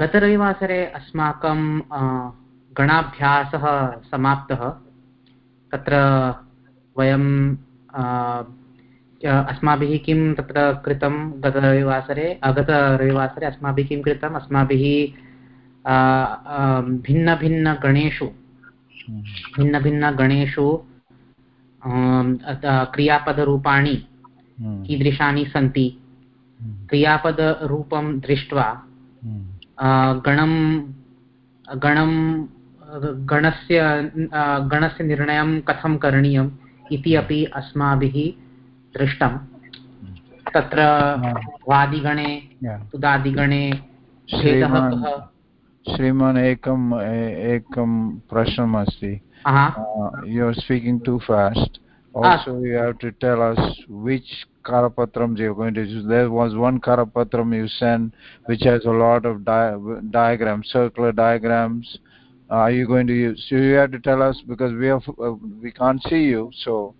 गतरविवासरे अस्माकं गणाभ्यासः समाप्तः तत्र वयं अस्माभिः किं तत्र कृतं गतरविवासरे गतरविवासरे अस्माभिः किं कृतम् अस्माभिः भिन्नभिन्नगणेषु भिन्नभिन्नगणेषु क्रियापदरूपाणि हम्म। कीदृशानि सन्ति हम्म। क्रियापदरूपं दृष्ट्वा हम्म। गणं गणं गणस्य गणस्य निर्णयं कथं करणीयम् इति अपि अस्माभिः दृष्टं। तत्र वादिगणे कः? श्रीमान् एकम् एकं प्रश्नमस्ति। You are speaking too fast also you have to tell us which karapatram you're going to use there was one karapatram you sent which has a lot of di diagrams circular diagrams. Uh, are you going to use so you have to tell us because we have uh, we can't see you so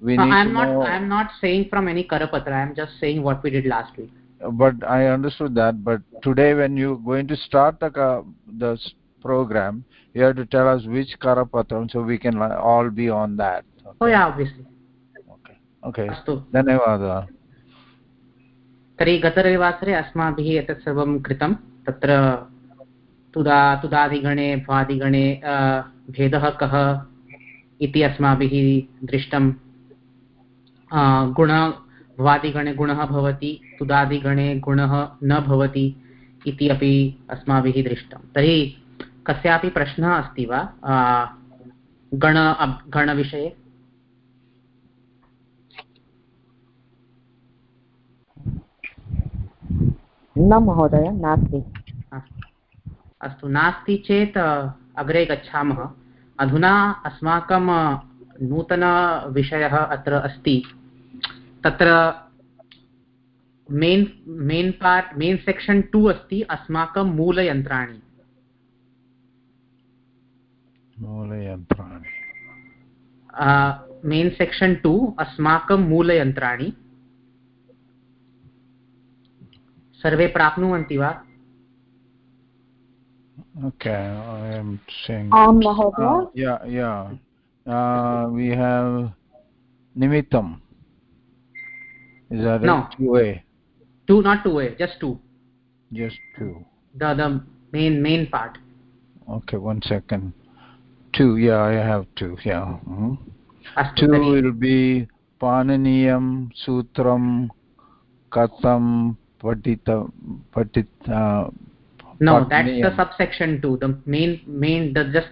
we need i'm to not know. i'm not saying from any karapatra. I'm just saying what we did last week. But i understood that but today when you're going to start the the program you have to tell us which karapatram so we can all be on that okay. oh yeah obviously okay. अस्तु. धन्यवादः. तर्हि गतरविवासरे अस्माभिः एतत् सर्वं कृतं. तत्र तुदा तुदादिगणे भ्वादिगणे भेदः कः इति अस्माभिः दृष्टं. गुण भ्वादिगणे गुणः भवति तुदादिगणे गुणः न भवति इति अपि अस्माभिः दृष्टं. तर्हि कस्यापि प्रश्नः अस्ति वा? गण गणविषये? न महोदय नास्ति। अस्तु। नास्ति चेत् अग्रे गच्छामः। अधुना अस्माकं नूतनविषयः अत्र अस्ति। तत्र main main part main section two अस्ति अस्माकं मूलयन्त्राणि। मूलयन्त्राणि। मेन् सेक्षन् टु अस्माकं मूलयन्त्राणि। सर्वे प्राप्नुवन्ति वा Okay, I am saying. Um, uh, yeah, yeah. Uh, we have Nimittam. Is that no. it? 2A. 2, not 2A, just 2. Just 2. The, the main, main part. Okay, one second. 2, yeah, I have 2, yeah. Mm -hmm. 2 will be Pananiyam, Sutram, Katham, Patita, Patita, uh, no that's the um, subsection 2 the main main the just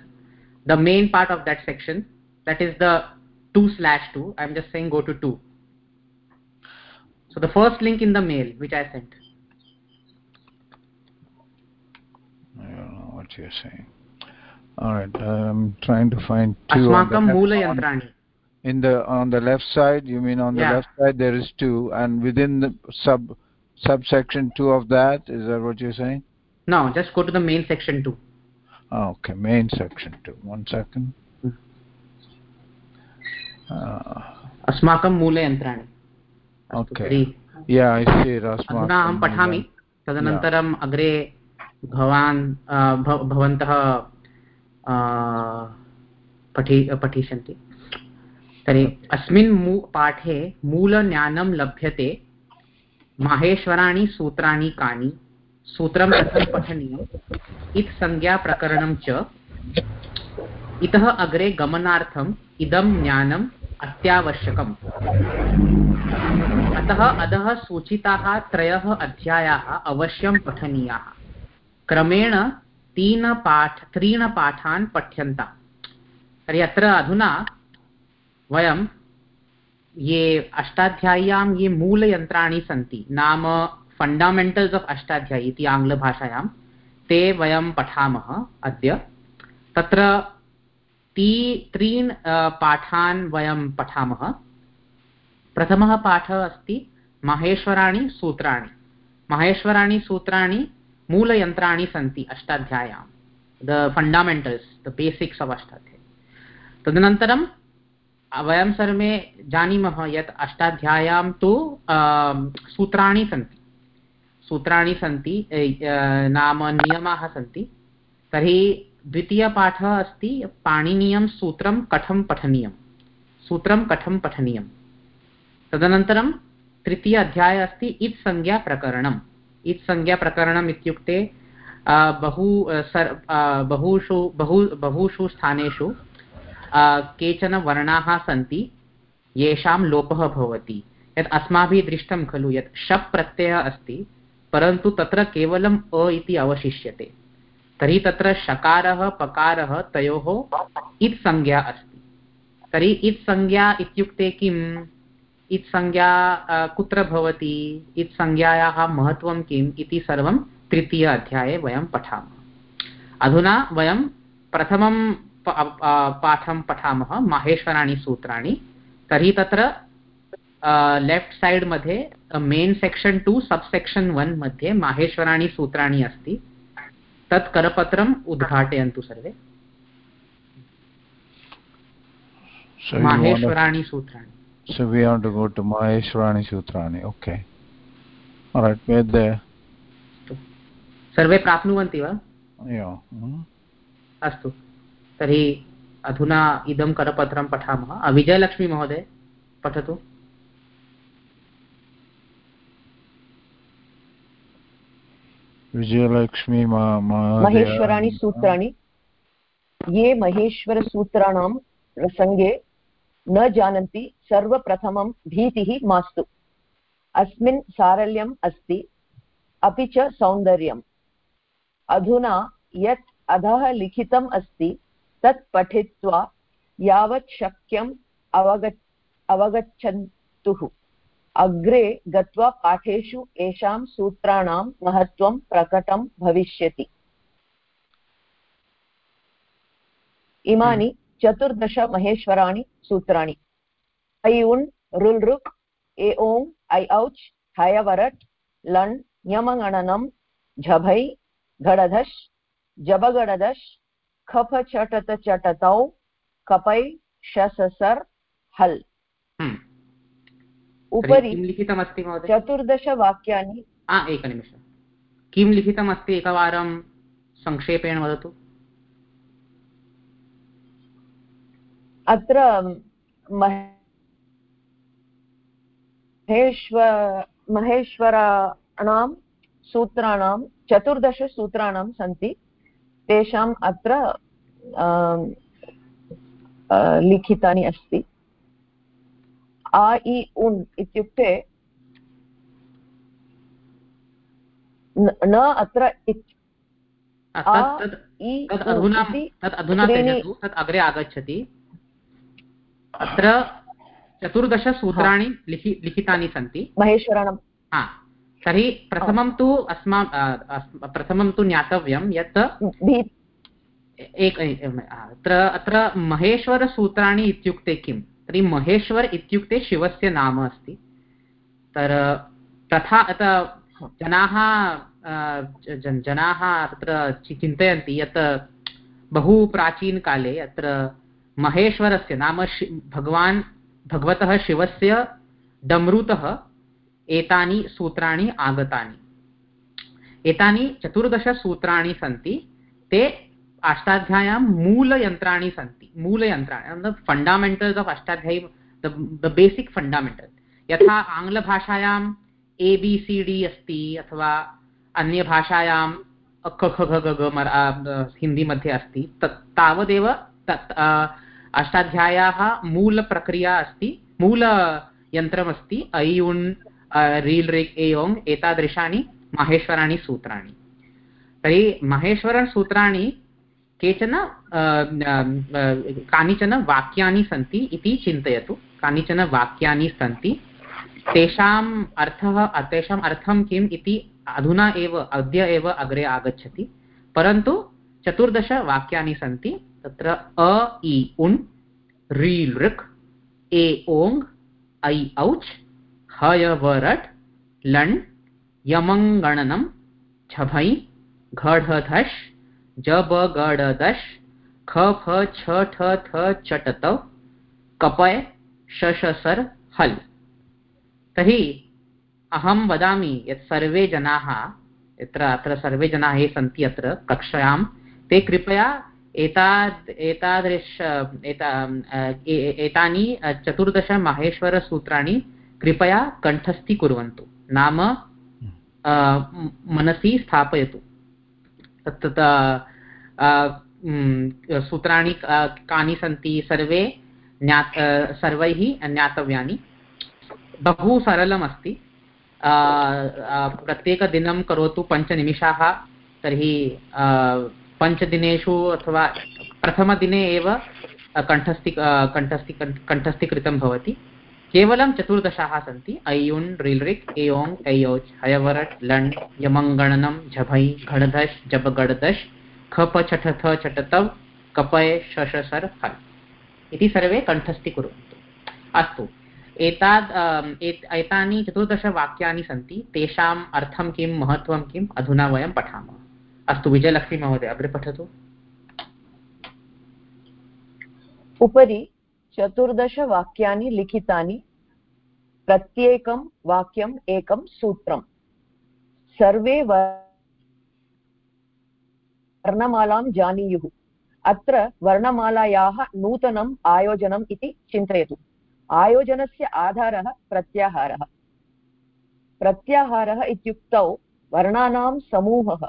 the main part of that section that is the 2 slash 2 i'm just saying go to 2 so the first link in the mail which i sent. I don't know what you're saying. All right i'm trying to find two asmakam moola yantrani. In the on the left side you mean on the yeah. left side there is two and within the sub subsection 2 of that is that what you're saying no just go to the main section 2 oh, okay main section 2 one second अस्माकं मूलयन्त्राणि okay या ऐ सी अधुना अहं पठामि तदनन्तरम् अग्रे भवान् भवन्तः पठि पठिष्यन्ति तर्हि अस्मिन् मू पाठे मूलज्ञानं लभ्यते माहेश्वराणि सूत्राणि कानि, सूत्रं कथं पठनीयम्? इति संज्ञाप्रकरणं च, इतः अग्रे गमनार्थम् इदं ज्ञानम् अत्यावश्यकम्। अतः अधः सूचिताः त्रयः अध्यायाः अवश्यं पठनीयाः। क्रमेण तीन पाठ त्रीण पाठान् पठ्यन्ता तर्हि अत्र अधुना वयं ये अष्टाध्याय्यां ये मूलयन्त्राणि सन्ति, नाम फण्डामेण्टल्स् आफ् अष्टाध्यायी इति आङ्ग्लभाषायां, ते वयं पठामः अद्य। तत्र ती त्रीन् पाठान् वयं पठामः। प्रथमः पाठः अस्ति माहेश्वराणि सूत्राणि। माहेश्वराणि सूत्राणि मूलयन्त्राणि सन्ति अष्टाध्याय्यां the fundamentals the basics of Ashtadhyayi. तदनन्तरं वयं सर्वे जानीमः यत् अष्टाध्याय्यां तु सूत्राणि सन्ति। सूत्राणि सन्ति नाम नियमाः सन्ति। तर्हि द्वितीयपाठः अस्ति, पाणिनीयं सूत्रं कथं पठनीयं सूत्रं कथं पठनीयं तदनन्तरं तृतीय अध्यायः अस्ति इत् संज्ञाप्रकरणम् इत् संज्ञाप्रकरणम् इत्युक्ते बहु सर् बहुषु, बहु, बहुषु स्थानेषु केचन वर्णाः सन्ति, येषां लोपः भवति। यत् अस्माभिः दृष्टं खलु, यत् शप् प्रत्ययः अस्ति, परन्तु तत्र केवलम् अ इति अवशिष्यते। तर्हि तत्र शकारः, पकारः, तयोः इत् संज्ञा अस्ति। तर्हि इत् संज्ञा इत्युक्ते किम्? इत् संज्ञा कुत्र भवति? इत् संज्ञायाः महत्त्वं किम् इति सर्वं तृतीय अध्याये वयं पठामः। अधुना वयं प्रथमं पाठं पठामः माहेश्वराणि सूत्राणि तर्हि तत्र लेफ्ट् सैड् मध्ये main section two sub section one मध्ये माहेश्वराणि सूत्राणि अस्ति तत् करपत्रम् उद्घाटयन्तु सर्वे माहेश्वराणि सूत्राणि So we have to go to Maheshwarani Sutrani. Okay. All right, we're there. सर्वे प्राप्नुवन्ति वा अस्तु तर्हि अधुना इदं करपत्रं पठामः। विजयलक्ष्मी महोदय पठतु। विजयलक्ष्मी महेश्वराणि सूत्राणि। ये महेश्वरसूत्राणां प्रसङ्गे न जानन्ति सर्वप्रथमं भीतिः मास्तु। अस्मिन् सारल्यम् अस्ति अपि च सौन्दर्यम्। अधुना यत् अधः लिखितम् अस्ति तत् पठित्वा यावत् शक्यम् अवगच् अवगच्छन्तुः। अग्रे गत्वा पाठेषु येषां सूत्राणां महत्त्वं प्रकटं भविष्यति। इमानि चतुर्दश महेश्वराणि सूत्राणि। ऐ उन् रुल् रुक् ए ओङ् ऐ औच् हयवरट् लण् ञमगणनं झभै घडधश् जबगडदश् खफ चटत चटतौ कपै शससर् हल्। हम्म। उपरि लिखितमस्ति चतुर्दशवाक्यानि एकनिमिषं किं लिखितमस्ति एकवारं संक्षेपेण वदतु? अत्र महेश्व महेश्वराणां सूत्राणां चतुर्दशसूत्राणां सन्ति। तेषाम् अत्र लिखितानि अस्ति। आ इ उन् इत्युक्ते न अत्र अग्रे आगच्छति। अत्र चतुर्दशसूत्राणि लिखि लिखितानि सन्ति। महेश्वराणां हा। तर्हि प्रथमं तु अस्मा प्रथमं तु ज्ञातव्यं यत् एक अत्र अत्र महेश्वरसूत्राणि इत्युक्ते किं? तर्हि महेश्वर इत्युक्ते शिवस्य नाम अस्ति। तर तथा जनाः जनाः तत्र चिन्तयन्ति यत् बहु प्राचीनकाले अत्र महेश्वरस्य नाम शि भगवान् भगवतः शिवस्य डमृतः एतानि सूत्राणि आगतानि। एतानि चतुर्दशसूत्राणि सन्ति, ते अष्टाध्याय्यां मूलयन्त्राणि सन्ति। मूलयन्त्राणि fundamentals of Ashtadhyayi the basic fundamental यथा आङ्ग्लभाषायाम् ए बि सि डि अस्ति, अथवा अन्यभाषायां ख ख ग ग हिंदी मध्ये अस्ति तत् तावदेव तत् अष्टाध्याय्याः मूलप्रक्रिया अस्ति मूलयन्त्रमस्ति ऐ उन् रील् रिक् एवम् एतादृशानि माहेश्वराणि सूत्राणि। तर्हि माहेश्वरसूत्राणि केचन कानिचन वाक्यानि सन्ति इति चिन्तयतु। कानिचन वाक्यानि सन्ति। तेषाम् अर्थः, तेषाम् अर्थं किम् इति अधुना एव, अद्य एव अग्रे आगच्छति। परन्तु चतुर्दशवाक्यानि सन्ति। तत्र अ, इ, उन् री लृक् ए, ओङ्, ऐ, औच् हयवरट्, लण्, यमङ्गणनं झभै घढधश् जबगडदश् ख फ छ ठ थ चटत कपय शशसर्, हल्। तर्हि अहं वदामि यत् सर्वे जनाः, यत्र अत्र सर्वे जनाः ये सन्ति अत्र कक्षायां, ते कृपया एताद् एतादृश एता एतानि कृपया कण्ठस्थीकुर्वन्तु नाम मनसि स्थापयतु। तत् सूत्राणि कानि सन्ति सर्वे ज्ञात सर्वैः ज्ञातव्यानि। बहु सरलमस्ति। प्रत्येकदिनं करोतु पञ्चनिमिषाः तर्हि पञ्चदिनेषु अथवा प्रथमदिने एव कण्ठस्थि कण्ठस्थि कण्ठस्थीकृतं भवति। केवलं चतुर्दशाः सन्ति। ऐयुन् रिल्रिक्, एयोङ् ऐयोच् हयवरट्, लण् यमङ्गणनं झभै घडधश् जबगडदश् खप छठथ छटतव् कपय शशसर् हल् इति सर्वे कण्ठस्थीकुर्वन्तु अस्तु। एताद् एतानि चतुर्दशवाक्यानि सन्ति। तेषाम् अर्थं किं, महत्त्वं किम्, अधुना वयं पठामः। अस्तु, विजयलक्ष्मी महोदय, अग्रे पठतु। उपरि चतुर्दशवाक्यानि लिखितानि, प्रत्येकं वाक्यम् एकं सूत्रम्। सर्वे वर्णमालां जानीयुः। अत्र वर्णमालायाः नूतनम् आयोजनम् इति चिन्तयतु। आयोजनस्य आधारः प्रत्याहारः। प्रत्याहारः इत्युक्तौ वर्णानां समूहः।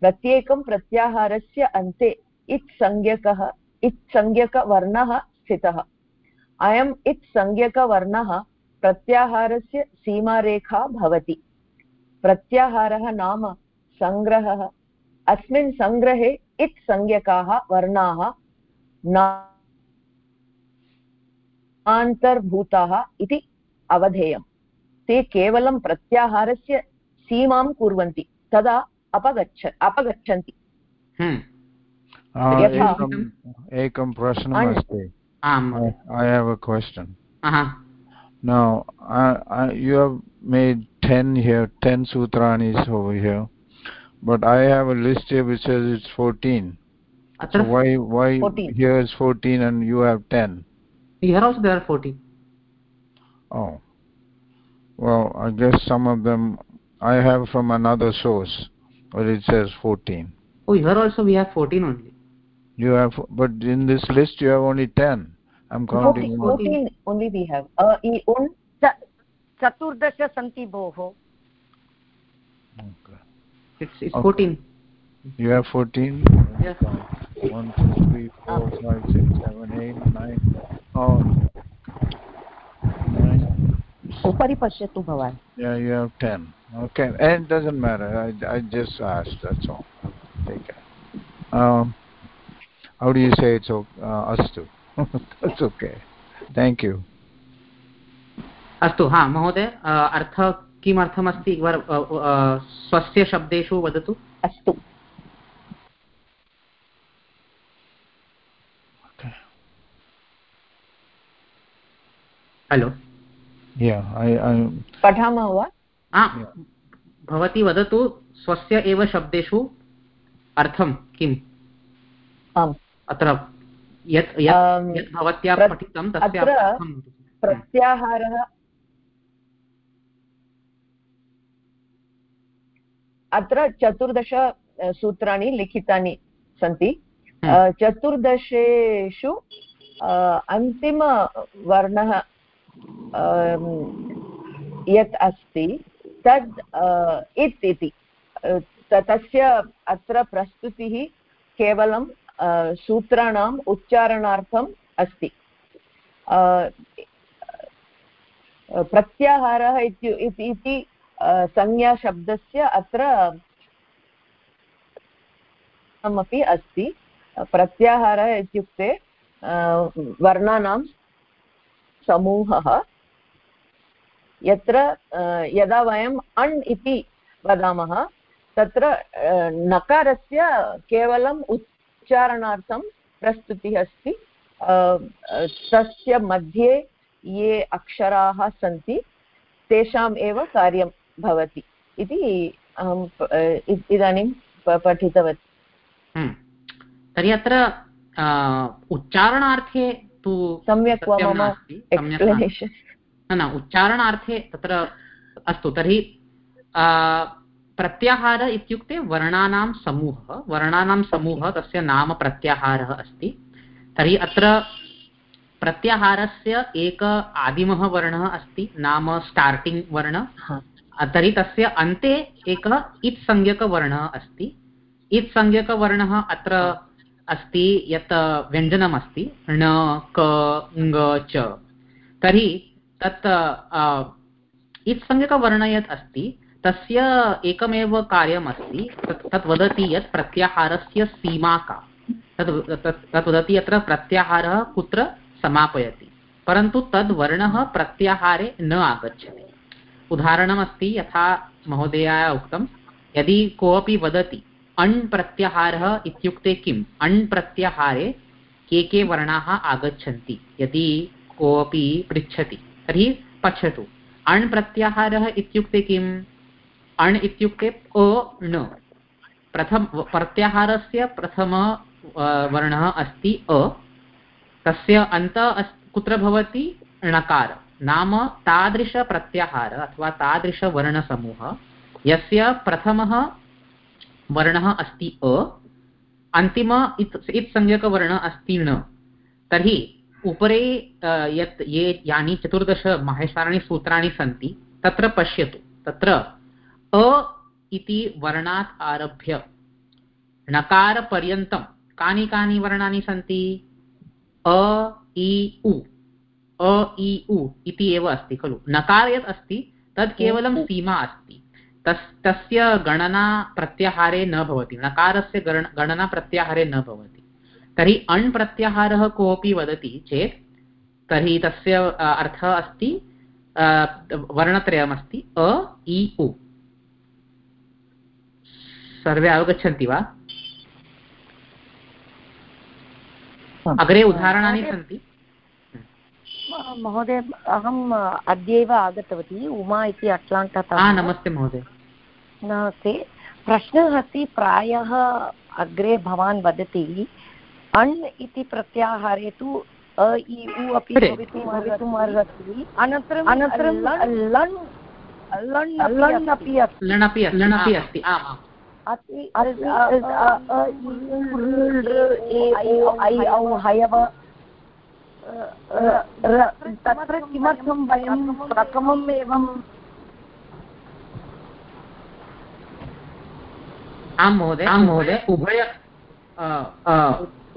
प्रत्येकं प्रत्याहारस्य अन्ते इत्संज्ञकः इत्संज्ञकवर्णः स्थितः। अयम् इत्संज्ञकवर्णः प्रत्याहारस्य सीमारेखा भवति। प्रत्याहारः नाम सङ्ग्रहः अस्मिन् सङ्ग्रहे इत्संज्ञकाः वर्णाः अन्तर्भूताः इति अवधेयम्। ते केवलं प्रत्याहारस्य सीमां कुर्वन्ति तदा अपगच्छ अपगच्छन्ति। एकं प्रश्नम् Um, I, I have a question. Uh-huh. Now, I, I, you have made 10 here, 10 sutranis over here. But I have a list here which says it's 14. Atra? So why, why 14. here is 14 and you have 10? Here also there are 14. Oh. Well, I guess some of them I have from another source, but it says 14. Oh, here also we have 14 only You have, but in this list you have only 10. I'm counting 14, 14 only we have. Uh, un चतुर्दश सन्ति भोः it's it's okay. 14 you have 14 yeah 1 2 3 4 5 6 7 8 9 oh 9 उपरि पश्यतु भवान् yeah you have 10 okay and it doesn't matter i i just asked that's all take it um how do you say it's uh, astu? That's okay. Thank you. अस्तु हा महोदय अर्थ किमर्थमस्ति एकवार स्वस्य शब्देषु वदतु। अस्तु। Hello पठामः वा? भवती वदतु स्वस्य एव शब्देषु अर्थं किम्? अत्र यत् यत् भवत्या पठितं तस्य प्रत्याहारः अत्र चतुर्दश सूत्राणि लिखितानि सन्ति। हम्म। चतुर्दशेषु अन्तिमवर्णः यत् अस्ति तद् इत् इति। तस्य अत्र प्रस्तुतिः केवलं सूत्राणाम् उच्चारणार्थम् अस्ति। प्रत्याहारः इति संज्ञाशब्दस्य अत्र अपि अस्ति। प्रत्याहारः इत्युक्ते वर्णानां समूहः। यत्र यदा वयम् अण् इति वदामः, तत्र नकारस्य केवलम् उच्चारणार्थं प्रस्तुतिः अस्ति। तस्य मध्ये ये अक्षराः सन्ति तेषाम् एव कार्यं भवति इति अहं इदानीं पठितवती। हम्म। तर्हि अत्र उच्चारणार्थे तु सम्यक् वा मम न न उच्चारणार्थे तत्र अस्तु। तर्हि प्रत्याहार इत्युक्ते वर्णानां समूहः वर्णानां समूहः तस्य नाम प्रत्याहारः अस्ति। तर्हि अत्र प्रत्याहारस्य एक आदिमः वर्णः अस्ति नाम स्टार्टिङ्ग् वर्ण। तर्हि तस्य अन्ते एक इत्संज्ञकवर्णः अस्ति। इत्संज्ञकवर्णः अत्र अस्ति यत् व्यञ्जनमस्ति ण क ङ च। तर्हि तत् इत्संज्ञकवर्ण यत् अस्ति तस्य एकमेव कार्यम् अस्ति तत् वदति यत् प्रत्याहारस्य सीमा का। तत् तत् वदति यत्र प्रत्याहारः कुत्र समापयति। परन्तु तद् वर्णः प्रत्याहारे न आगच्छति। उदाहरणमस्ति, यथा महोदयाय उक्तं, यदि कोऽपि वदति, अण् प्रत्याहारः इत्युक्ते किम् अण् प्रत्याहारे के के वर्णाः आगच्छन्ति? यदि कोऽपि पृच्छति, तर्हि पश्यतु। अण् प्रत्याहारः इत्युक्ते किम्? अण् इत्युक्ते अ ण. प्रथम, प्रत्याहारस्य प्रथम वर्णः अस्ति अ. तस्य अन्त कुत्र भवति? णकार. नाम तादृशप्रत्याहार अथवा तादृशवर्णसमूहः. यस्य प्रथमः वर्णः अस्ति अ. अन्तिम इत् इत्संज्ञकवर्णः अस्ति ण. तर्हि उपरि यत् ये यानि चतुर्दश माहेश्वराणि सूत्राणि सन्ति, तत्र पश्यतु. तत्र अ इति वर्णात् आरभ्य। णकारपर्यन्तं कानि कानि वर्णानि सन्ति? अ इ उ। अ इ उ इति एव अस्ति खलु। नकार यत् अस्ति तत् केवलं सीमा अस्ति। तस् तस्य गणना प्रत्याहारे न भवति। नकारस्य गणना प्रत्याहारे न भवति। तर्हि अण् प्रत्याहारः कोऽपि वदति चेत् तर्हि तस्य अर्थः अस्ति वर्णत्रयमस्ति। अ इ उ। सर्वे अवगच्छन्ति वा? अग्रे उदाहरणानि सन्ति। महोदय अहम् अद्यैव आगतवती उमा इति अट्लाण्टातः नमस्ते महोदय। नमस्ते। प्रश्नः अस्ति प्रायः अग्रे भवान् वदति अण् इति प्रत्याहारे तु अ इ उ अपि भवितुम् अर्हति अनन्तरम् अनन्तरं लण् लण् अपि अस्ति। हयव तत्र किमर्थं वयं प्रथमम् एवं आं महोदय आं महोदय उभय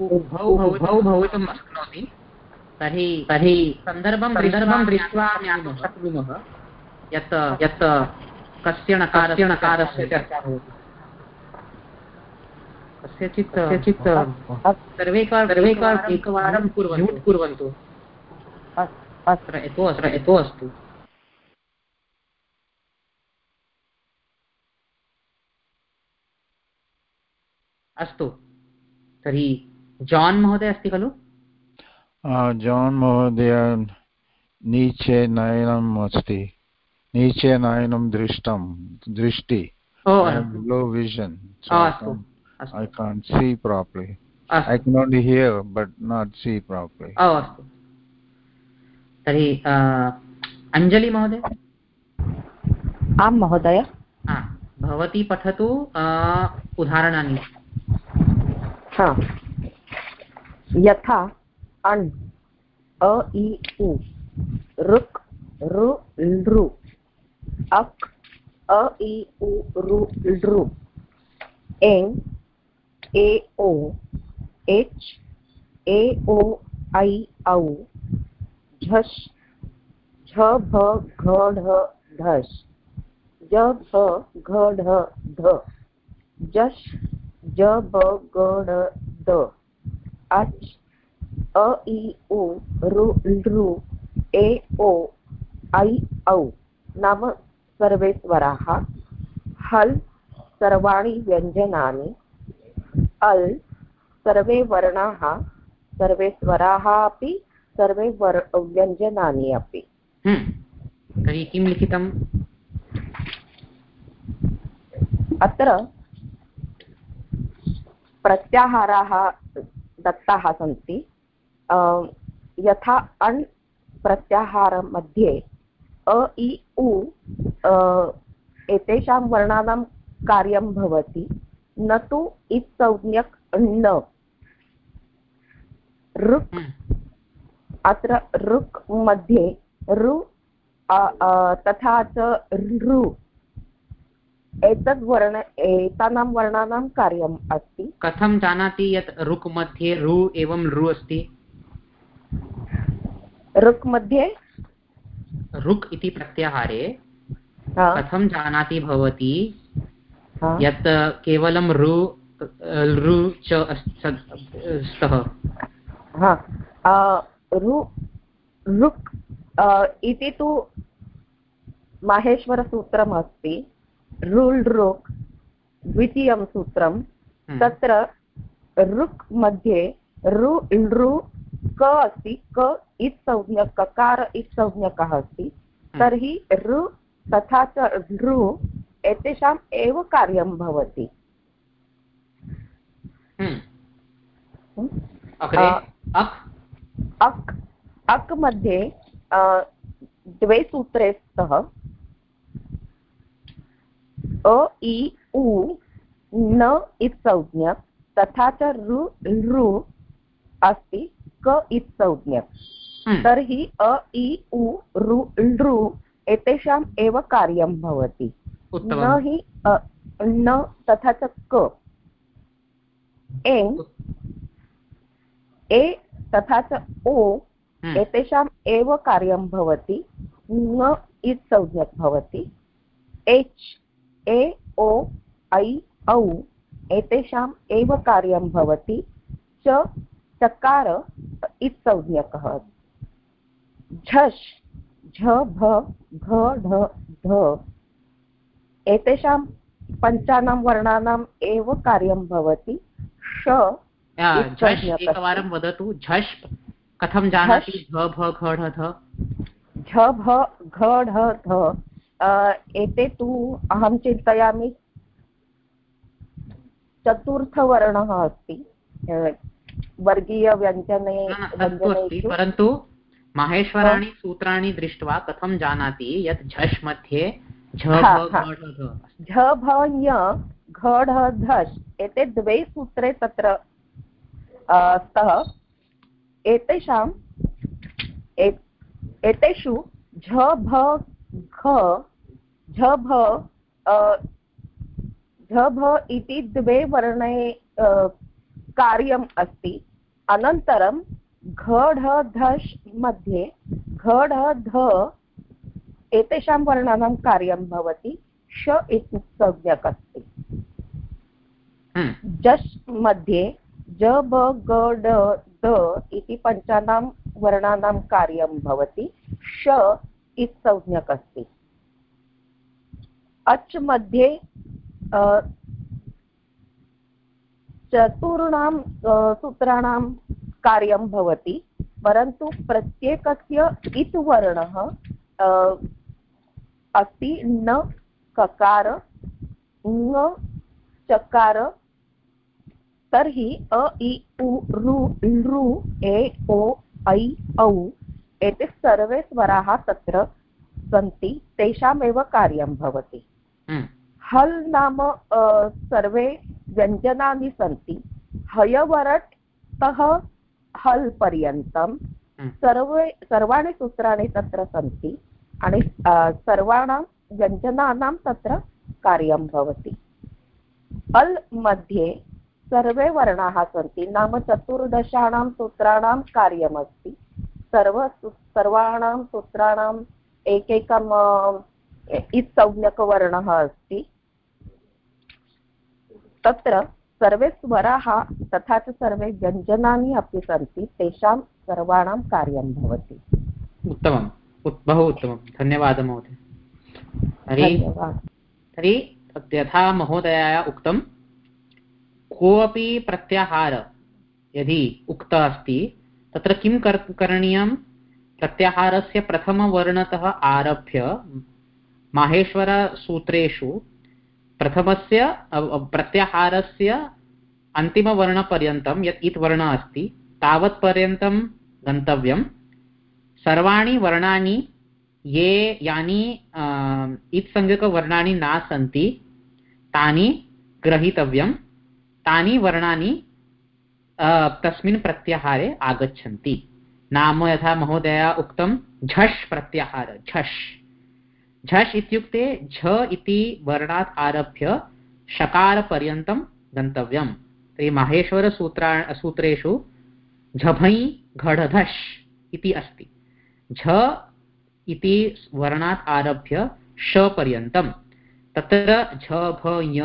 उभौ उभौ भवितुं शक्नोति तर्हि तर्हि सन्दर्भं सन्दर्भं दृष्ट्वा शक्नुमः। यत् यत् कस्य नकारस्य नकारस्य चर्चा भवति। कस्यचित् कस्यचित् सर्वे सर्वे एकवारं म्यूट् कुर्वन्तु। अत्र एको अत्र एको अस्तु। अस्तु। तर्हि जान् महोदय अस्ति खलु? जान् महोदय नीचे नयनम् अस्ति। नीचे नयनं दृष्टं दृष्टि। लो विजन् अस्तु। I can't see properly. I can only hear but not see properly. ओ अस्तु। तर्हि अञ्जलि महोदय? आं महोदय। भवती पठतु उदाहरणानि। हा। यथा अण् अ इ उ। ऋक् ऋ लृ अक् अ इ उ ऋ लृ एङ् ए ओ एच् ए ओ ऐ औ झस् झ भ घ ढ धस् ज भ घ ढ ध जस् ज ब ग ढ द, अच्, अ, इ, उ ऋ लृ ए, ओ, ऐ, औ, नाम सर्वे स्वराः हल्, सर्वाणि व्यञ्जनानि अल् सर्वे वर्णाः सर्वे स्वराः अपि सर्वे वर व्यञ्जनानि अपि। हम्म। तर्हि किं लिखितम्? अत्र प्रत्याहाराः दत्ताः सन्ति। यथा अण् प्रत्याहारमध्ये अ इ उ एतेषां वर्णानां कार्यं भवति। न तु इत्संज्ञक् न। ऋक्। अत्र ऋक् मध्ये ऋ तथा च ऋ एतद् वर्ण एतानां वर्णानां कार्यम् अस्ति। कथं जानाति यत् ऋक् मध्ये रु एवं रु अस्ति? ऋक् मध्ये? ऋक् इति प्रत्याहारे कथं जानाति भवती? यत् केवलं रु रु च स्तः। ऋक् इति तु माहेश्वरसूत्रमस्ति। रुल् रुक् द्वितीयं सूत्रं। हम्म। तत्र ऋक् मध्ये रु लृ क अस्ति। क इत् संज्ञक ककार इत् संज्ञकः अस्ति। हम्म। तर्हि ऋ तथा च लृ एतेषाम् एव कार्यं भवति। हम्म। अक्। अक्। मध्ये द्वे सूत्रे स्तः। अ इ उ न इत्संज्ञक तथा च रु लृ अस्ति क इत्संज्ञक हम्म। तर्हि अ इ उ रु लृ एतेषाम् एव कार्यं भवति। न हि न तथा च क। एङ् ए तथा च ओ। एतेषाम् एव कार्यं भवति न इत् संज्ञक भवति। एच् ए ओ ऐ औ एतेषाम् एव कार्यं भवति च चकार इत्संज्ञकः झष् झ भ घ ढ ध। एतेषां पञ्चानां वर्णानाम् एव कार्यं भवति। ष एकवारं वदतु। झष् कथं जानाति? झ भ घ ढ झ भ घ ढ ध। एते तु अहं चिन्तयामि चतुर्थवर्णः अस्ति। वर्गीयव्यञ्जने परन्तु माहेश्वराणि सूत्राणि दृष्ट्वा कथं जानाति? यत् झष् मध्ये झ एते द्वे सूत्रे तत्र स्तः. एतेषाम् एतेषु झ भ घ झभ झभ इति द्वे वर्णे कार्यम् अस्ति। अनन्तरं घढ धश् मध्ये घढ ध एतेषां वर्णानां कार्यं भवति श इति संज्ञक् अस्ति हम्म। जश् मध्ये ज ब ग ड द इति पञ्चानां वर्णानां कार्यं भवति श इति संज्ञक् अस्ति अच् मध्ये चतुर्णां सूत्राणां कार्यं भवति परन्तु प्रत्येकस्य इत् वर्णः अस्ति न ककार ङ चकार तर्हि अ इ उ रु लृ ए ओ ऐ औ एते सर्वे स्वराः तत्र सन्ति तेषामेव कार्यं भवति हम्म। हल् नाम सर्वे व्यञ्जनानि सन्ति हयवरट् तः हल् पर्यन्तं हम्म। सर्वे सर्वाणि सूत्राणि तत्र सन्ति आणि सर्वाणां, व्यञ्जनानां तत्र कार्यं भवति. अल् मध्ये सर्वे वर्णाः सन्ति, नाम चतुर्दशाणां सूत्राणां कार्यमस्ति. सर्व सर्वाणां सूत्राणाम् एकैकं इत्संज्ञकवर्णः अस्ति. तत्र सर्वे स्वराः तथा च सर्वे व्यञ्जनानि अपि सन्ति, तेषां सर्वाणां कार्यं भवति. उत्तमं बहु उत्तमं। धन्यवादः महोदय। तर्हि तर्हि यथा महोदयाय उक्तं कोऽपि प्रत्याहार यदि उक्तः अस्ति तत्र किं करणीयं? प्रत्याहारस्य प्रथमवर्णतः आरभ्य माहेश्वरसूत्रेषु प्रथमस्य प्रत्याहारस्य अन्तिमवर्णपर्यन्तं यत् इत् वर्णः अस्ति तावत्पर्यन्तं गन्तव्यं सर्वाणि वर्णानि ये यानि इत्संज्ञकवर्णानि न सन्ति, तानि ग्रहीतव्यं। तानि वर्णानि तस्मिन् प्रत्याहारे आगच्छन्ति। नाम यथा महोदया उक्तं, झष् प्रत्याहार, झष्। झष् इत्युक्ते झ इति वर्णात् आरभ्य शकारपर्यन्तं गन्तव्यं। तर्हि माहेश्वरसूत्रा सूत्रेषु झभञ घढधष् इति अस्ति। झ इति वर्णात् आरभ्य श पर्यन्तं तत्र झ, भ, ञ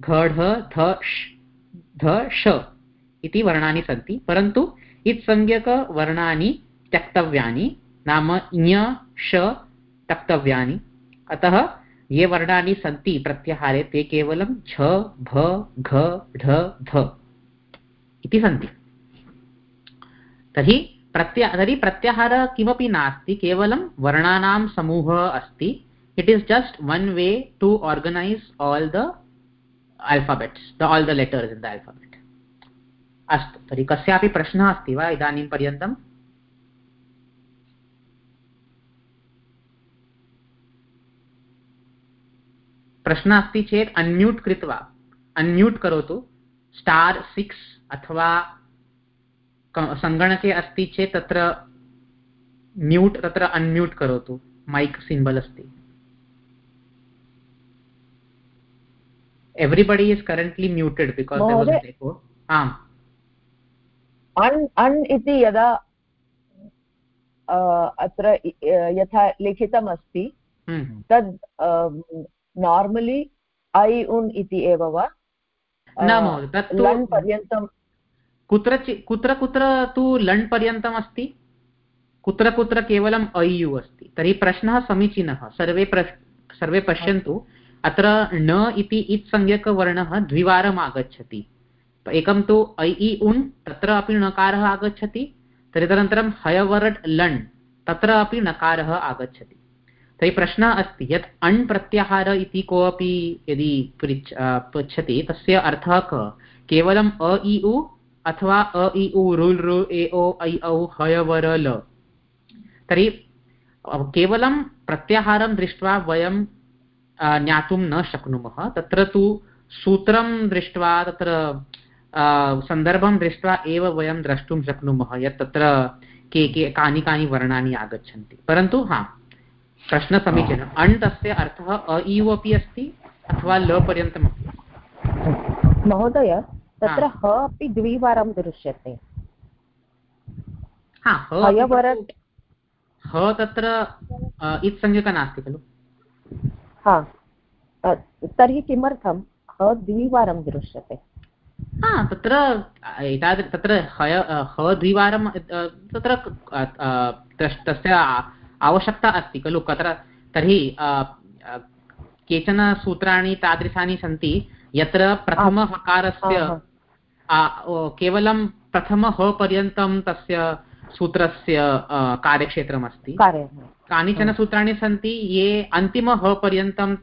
घढ ध ध, श इति वर्णानि सन्ति। परन्तु इत्संज्ञकवर्णानि त्यक्तव्यानि, नाम ञ, श त्यक्तव्यानि। अतः ये वर्णानि सन्ति प्रत्याहारे ते केवलं झ, भ, घ, ढ, ध इति सन्ति। तर्हि प्रत्या, तर्हि प्रत्याहारः किमपि नास्ति, केवलं वर्णानां समूहः अस्ति। It is just one way to organise all the alphabets, the, all the letters in the alphabet. अस्तु, तर्हि कस्यापि प्रश्नः अस्ति वा इदानीं पर्यन्तम् प्रश्नः अस्ति चेत् अन्म्यूट् कृत्वा अन्म्यूट् करोतु। स्टार् सिक्स् अथवा सङ्गणके अस्ति चेत् तत्र म्यूट् तत्र अन्म्यूट् करोतु। मैक् सिम्बल् अस्ति। Everybody is currently muted because there was an echo. अण् इति यदा अत्र यथा लिखितम् अस्ति हम्म। तद् नार्मलि ऐ उन् इति एव वा? न महोदय पर्यन्तं कुत्र कुत्र तु लण् पर्यन्तम् अस्ति? कुत्र कुत्र केवलम् ऐयु अस्ति? तर्हि प्रश्नः समीचीनः। सर्वे प्रश् सर्वे पश्यन्तु। अत्र न इति इत्संज्ञकवर्णः द्विवारम् आगच्छति। एकं तु ऐ, इ, उन्, तत्र अपि णकारः आगच्छति। तर्हि तदनन्तरं हयवरट् लण्, तत्र अपि णकारः आगच्छति। तर्हि प्रश्नः अस्ति, यत् अण् प्रत्याहार इति कोऽपि यदि पृच्छ पृच्छति, तस्य अर्थः क? केवलम् अ, इ, उ अथवा अ इ उ रुल् रु ए ओ ऐ औ हयवर ल। तर्हि केवलं प्रत्याहारं दृष्ट्वा वयं ज्ञातुं न शक्नुमः। तत्र तु सूत्रं दृष्ट्वा तत्र सन्दर्भं दृष्ट्वा एव वयं द्रष्टुं शक्नुमः यत् तत्र के के कानि कानि वर्णानि आगच्छन्ति। परन्तु हा प्रश्नः समीचीनम्। अण् तस्य अर्थः अ इव अपि अस्ति अथवा ल पर्यन्तमपि? महोदय तत्र ह. अपि द्विवारं दृश्यते। ह तत्र इत्संज्ञक नास्ति खलु। हा तर्हि किमर्थं ह द्विवारं दृश्यते? हा तत्र एतादृ तत्र हय ह द्विवारं तत्र तस्य आवश्यकता अस्ति खलु। कत्र तर्हि केचन सूत्राणि तादृशानि सन्ति यत्र प्रथमहकारस्य केवलं प्रथम पर्यन्तं तस्य सूत्रस्य कार्यक्षेत्रमस्ति। कानिचन सूत्राणि सन्ति ये अन्तिम पर्यन्तं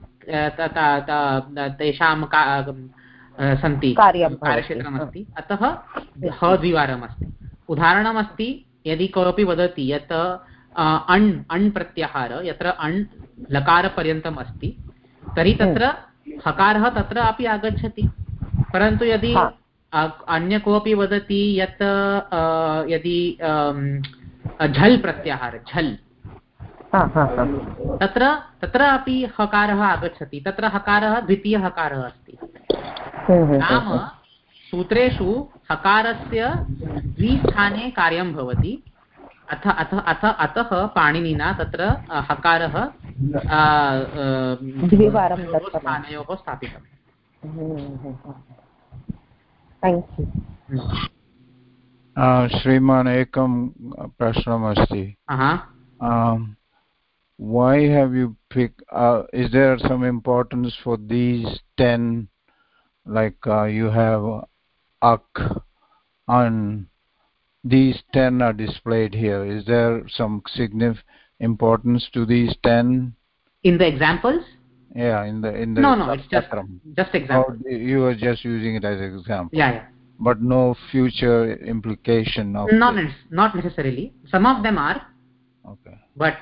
तेषां सन्ति। कार्यक्षेत्रमस्ति। अतः ह द्विवारम् अस्ति उदाहरणमस्ति यदि कोऽपि वदति यत् अण् अण् प्रत्याहार यत्र अण् लकारपर्यन्तम् अस्ति तर्हि तत्र हकारः तत्र अपि आगच्छति। परन्तु यदि अन्य कोऽपि वदति यत् यदि झल् प्रत्याहार झल्। तत्र तत्र अपि हकारः आगच्छति तत्र हकारः द्वितीयः हकारः अस्ति नाम सूत्रेषु हकारस्य द्विस्थाने कार्यं भवति। अथ अथ अथ अतः पाणिनिना तत्र हकारः द्विवारं स्थानयोः स्थापितम्। श्रीमान् एकं प्रश्नमस्ति why have you picked uh, is there some importance for these 10 like uh, you have ak an these 10 are displayed here is there some significant importance to these 10 in the examples Yeah in the in the no no it's just just example. you are just using it as an example. Yeah yeah. But no future implication of not not necessarily. Some of them are. Okay. But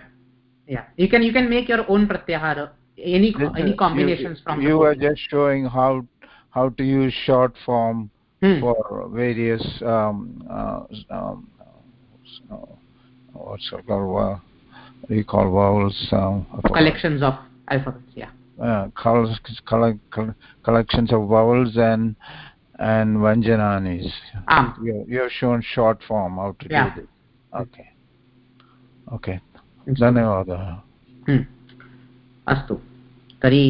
yeah. You can you can make your own pratyahara any this any combinations you, from you are just showing how how to use short form hmm. for various um, uh, um, what's it called? Uh, you call vowels um, collections of alphabets yeah collections of vowels and and vanjananis ah. you, you have shown short form how to yeah. do this okay okay धन्यवादः अस्तु तर्हि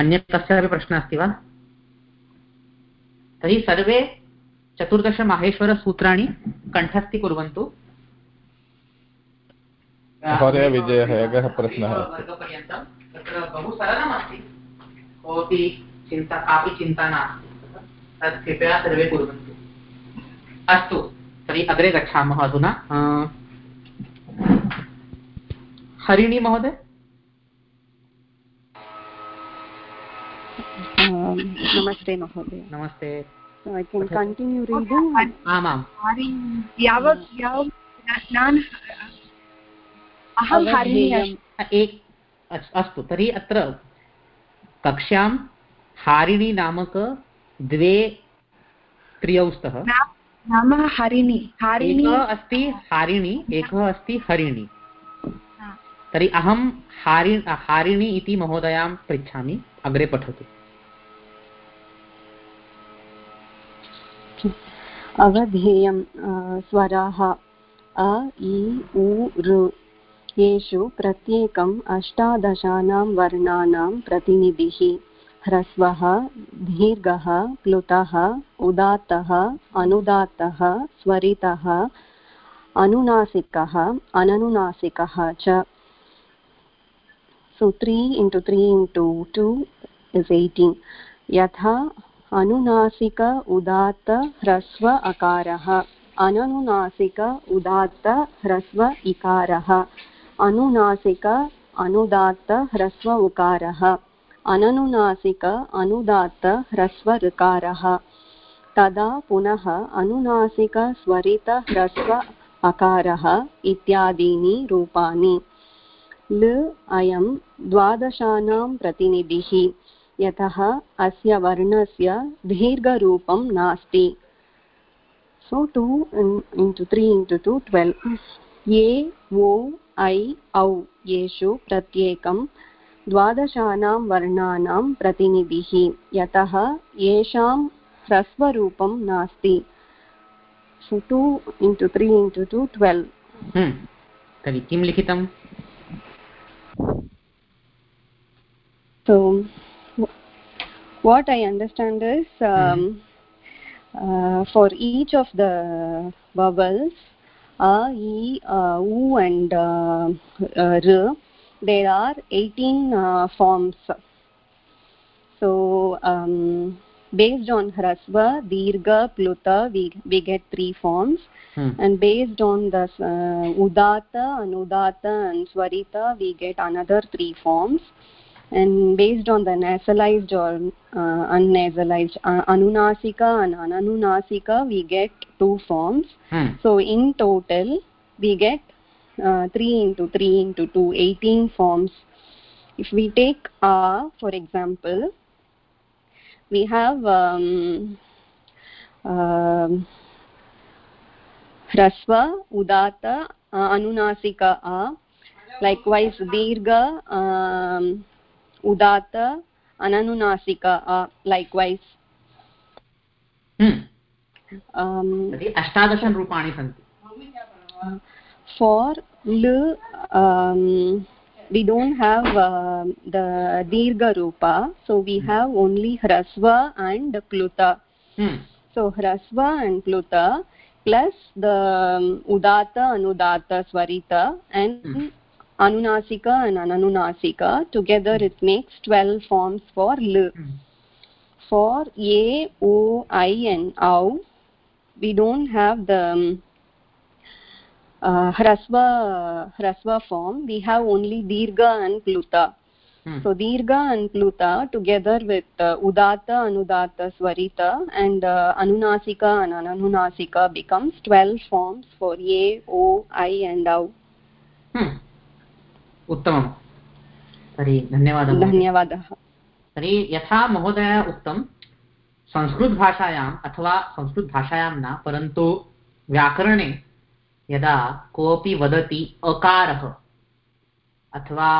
अन्यत् कस्यापि प्रश्नः अस्ति वा तर्हि सर्वे चतुर्दशमाहेश्वरसूत्राणि कण्ठस्थीकुर्वन्तु महोदय विजयः एकः प्रश्नः तत्र बहु सरलमस्ति। कोऽपि चिन्ता कापि चिन्ता नास्ति। तत् कृपया सर्वे कुर्वन्तु। अस्तु तर्हि अग्रे गच्छामः अधुना। हरिणी महोदय? नमस्ते महोदय। नमस्ते। I can continue reading. आमां यावत् यावत् अहं हरिणी अस्तु। तर्हि अत्र कक्ष्यां हारिणी नामक द्वे स्त्रियौ स्तः नाम हरिणी। हारिणी अस्ति हारिणी एकः अस्ति हरिणी। तर्हि अहं हारि हारिणी इति महोदयां पृच्छामि। अग्रे पठतु। अवधेयं स्वराः अ इ उ ऋ। येषु प्रत्येकम् अष्टादशानां वर्णानां प्रतिनिधिः। ह्रस्वः, दीर्घः प्लुतः उदात्तः, अनुदात्तः, स्वरितः, अनुनासिकः, अननुनासिकः च। So 3 into 3 into 2 is 18 यथा, अनुनासिक, उदात्त, ह्रस्व, अकारः। अननुनासिक, उदात्त, ह्रस्व, इकारः। अनुनासिक अनुदात्त ह्रस्व उकारः अननुनासिक अनुदात्त ह्रस्व ऋकारः तदा पुनः अनुनासिक स्वरित ह्रस्व अकारः इत्यादीनि रूपाणि। ल अयं द्वादशानां प्रतिनिधिः। यतः अस्य वर्णस्य दीर्घरूपं नास्ति। So two into three into two twelve. ये वो ऐ औ येषु प्रत्येकं द्वादशानां वर्णानां प्रतिनिधिः। यतः येषां ह्रस्वरूपं नास्ति। So two into three into two twelve तर्हि किं लिखितम् so what i understand is um, uh, for each of the vowels a e uh, u and uh, uh, r. There are 18 uh, forms. So um, based on hrasva dirgha pluta we, we get three forms. Hmm. and based on the uh, udata anudata and swarita we get another three forms and based on the nasalized or uh, unnasalized uh, anunasika and ananunasika we get two forms. Hmm. so in total we get uh, 3 into 3 into 2 18 forms. If we take a for example we have um, um, hrasva udata uh, anunasika a. Likewise dirgha um, उदात अननुनासिक like hmm. um, वैस् अष्टादशरूपाणि सन्ति। For लु we don't have the दीर्घरूप so we have only ह्रस्व and प्लुत. Hmm. So ह्रस्व and प्लुत प्लस् द um, उदात अनुदात स्वरित and anunasika and ananunasika together it makes 12 forms for l mm. for a o i and au we don't have the um, uh, hrasva hrasva form we have only dirgha and pluta hmm. so dirgha and pluta together with uh, udata anudata swarita and uh, anunasika and ananunasika becomes 12 forms for a o i and au hmm. उत्तमं तर्हि धन्यवादः धन्यवादः। तर्हि यथा महोदय उक्तं संस्कृतभाषायाम् अथवा संस्कृतभाषायां न परन्तु व्याकरणे यदा कोऽपि वदति अकारः अथवा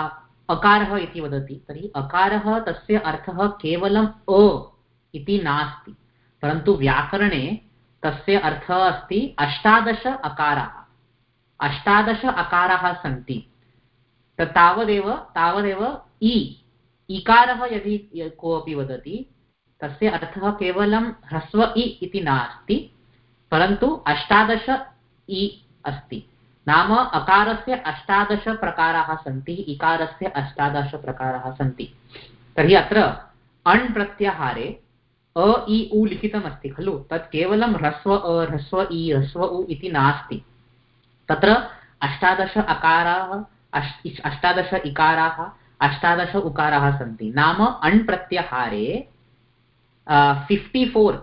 अकारः इति वदति तर्हि अकारः तस्य अर्थः केवलम् अ इति नास्ति परन्तु व्याकरणे तस्य अर्थः अस्ति अष्टादश अकाराः। अष्टादश अकाराः सन्ति। तावदेव तावदेव इ इकारः यदि कोऽपि वदति, तस्य अर्थः केवलं ह्रस्व इ इति नास्ति, परन्तु अष्टादश इ अस्ति। नाम अकारस्य अष्टादशप्रकाराः सन्ति, इकारस्य अष्टादशप्रकाराः सन्ति। तर्हि अत्र अण् प्रत्याहारे अ, इ, उ लिखितमस्ति खलु। तत् केवलं ह्रस्व अ, ह्रस्व इ, ह्रस्व उ इति नास्ति। तत्र अष्टादश अकाराः अष्टादश इकाराः, अष्टादश उकाराः सन्ति। नाम अण् प्रत्याहारे फिफ्टि फोर्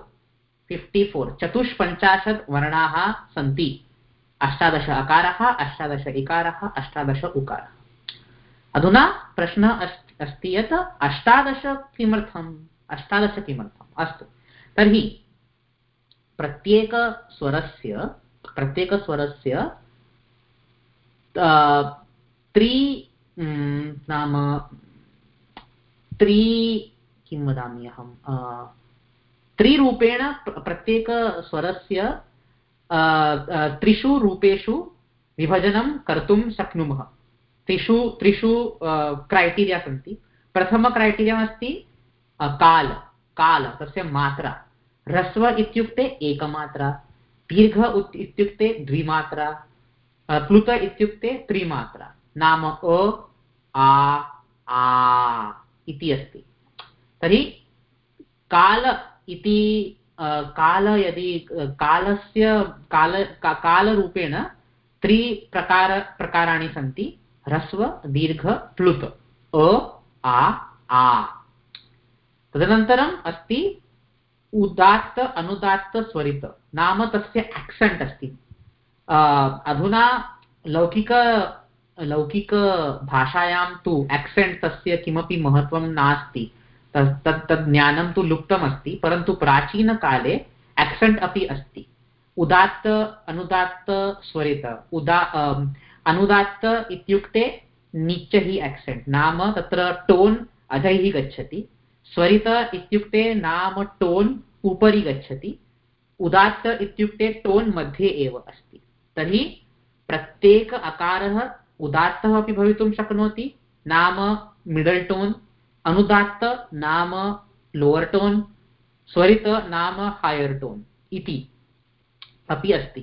फिफ्टि फोर् चतुष्पञ्चाशत् वर्णाः सन्ति। अष्टादश अकारः, अष्टादश इकारः, अष्टादश उकारः। अधुना प्रश्नः अस्ति यत् अष्टादश किमर्थम्? अष्टादश किमर्थम्? अस्तु। तर्हि प्रत्येकस्वरस्य प्रत्येकस्वरस्य त्रि नाम त्रि किं वदामि अहं त्रिरूपेण प्रत्येकस्वरस्य त्रिषु रूपेषु विभजनं कर्तुं शक्नुमः त्रिषु त्रिषु क्रैटीरिया सन्ति प्रथम क्रैटीरिया अस्ति काल काल तस्य मात्रा ह्रस्व इत्युक्ते एकमात्रा दीर्घ इत्युक्ते द्विमात्रा प्लुत इत्युक्ते त्रिमात्रा नाम अ, आ आ इति अस्ति। तर्हि काल इति काल यदि कालस्य, काल कालरूपेण त्रिप्रकार प्रकाराणि सन्ति। ह्रस्व, दीर्घ, प्लुत। अ, आ आ। तदनन्तरम् अस्ति उदात्त, अनुदात्त, स्वरित। नाम तस्य एक्सेण्ट् अस्ति। अधुना लौकिक लौकिकभाषायां तु एक्सेण्ट् तस्य किमपि महत्त्वं नास्ति। तत् तत् ज्ञानं तु लुप्तमस्ति, परन्तु प्राचीनकाले एक्सेण्ट् अपि अस्ति। उदात्त, अनुदात्त स्वरित, उदा अनुदात्त इत्युक्ते नीच हि एक्सेण्ट् नाम तत्र टोन् अधैः गच्छति, स्वरित इत्युक्ते नाम टोन् उपरि गच्छति, उदात्त इत्युक्ते टोन् मध्ये एव अस्ति। तर्हि प्रत्येक अकारः उदात्तः अपि भवितुं शक्नोति। नाम मिडल् टोन् अनुदात्त नाम लोवर् टोन् स्वरित नाम हायर् टोन् इति अपि अस्ति।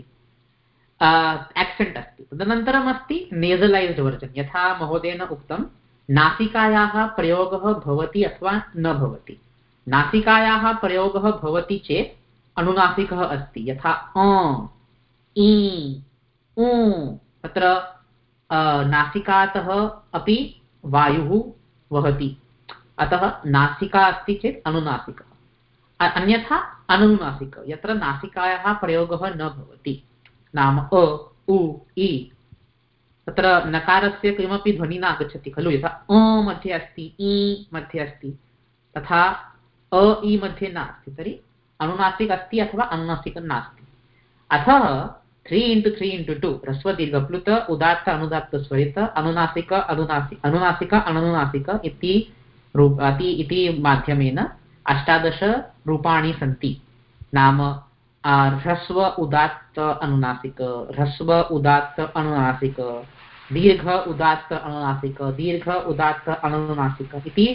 एक्सेण्ट् अस्ति। तदनन्तरम् अस्ति नेजलैस्ड् वर्जन् यथा महोदयेन उक्तं, नासिकायाः प्रयोगः भवति अथवा न भवति। नासिकायाः प्रयोगः भवति चेत् अनुनासिकः अस्ति। यथा अ, इ तत्र नासिकातः अपि वायुः वहति। अतः नासिका अस्ति चेत् अनुनासिकः। अन्यथा अनुनासिक। यत्र नासिकायाः प्रयोगः न भवति। नाम अ, उ, इ। तत्र नकारस्य किमपि ध्वनिः न आगच्छति खलु। यथा अ मध्ये अस्ति, इ मध्ये अस्ति। तथा अ, इ मध्ये नास्ति। तर्हि अनुनासिक अस्ति अथवा अनुनासिक नास्ति। अतः three into three into two ह्रस्वदीर्घप्लुत उदात्त अनुदात्त स्वरित अनुनासिक अनुनासिक अनुनासिक अनुनासिक इति रूप इति माध्यमेन अष्टादश रूपाणि सन्ति। नाम ह्रस्व उदात्त अनुनासिक। ह्रस्व उदात्त अनुनासिक। दीर्घ उदात्त अनुनासिक। दीर्घ उदात्त अनुनासिक इति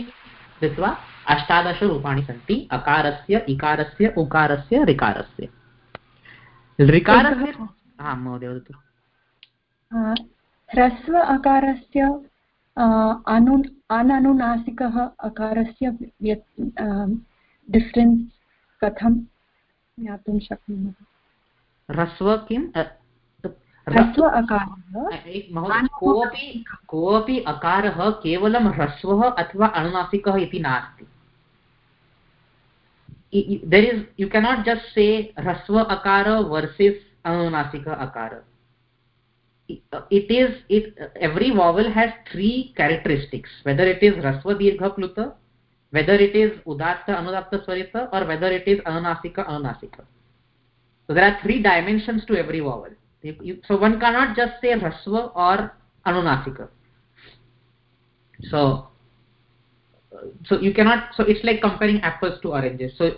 कृत्वा अष्टादशरूपाणि सन्ति। अकारस्य इकारस्य उकारस्य ऋकारस्य। ऋकारस्य आं महोदय वदतु. ह्रस्व अकारस्य अनु अननुनासिकः अकारस्य डिफ्रेन्स् कथं ज्ञातुं शक्नुमः? ह्रस्व किं ह्रस्व अकारः कोऽपि कोऽपि अकारः केवलं ह्रस्वः अथवा अनुनासिकः इति नास्ति. there is you cannot just say hrasva akara versus anunasika akara it is it every vowel has three characteristics whether it is rasva dirgha pluta whether it is udatta anudatta swarita or whether it is anunasika anunasika so there are three dimensions to every vowel. So one cannot just say rasva or anunasika so so you cannot so it's like comparing apples to oranges. So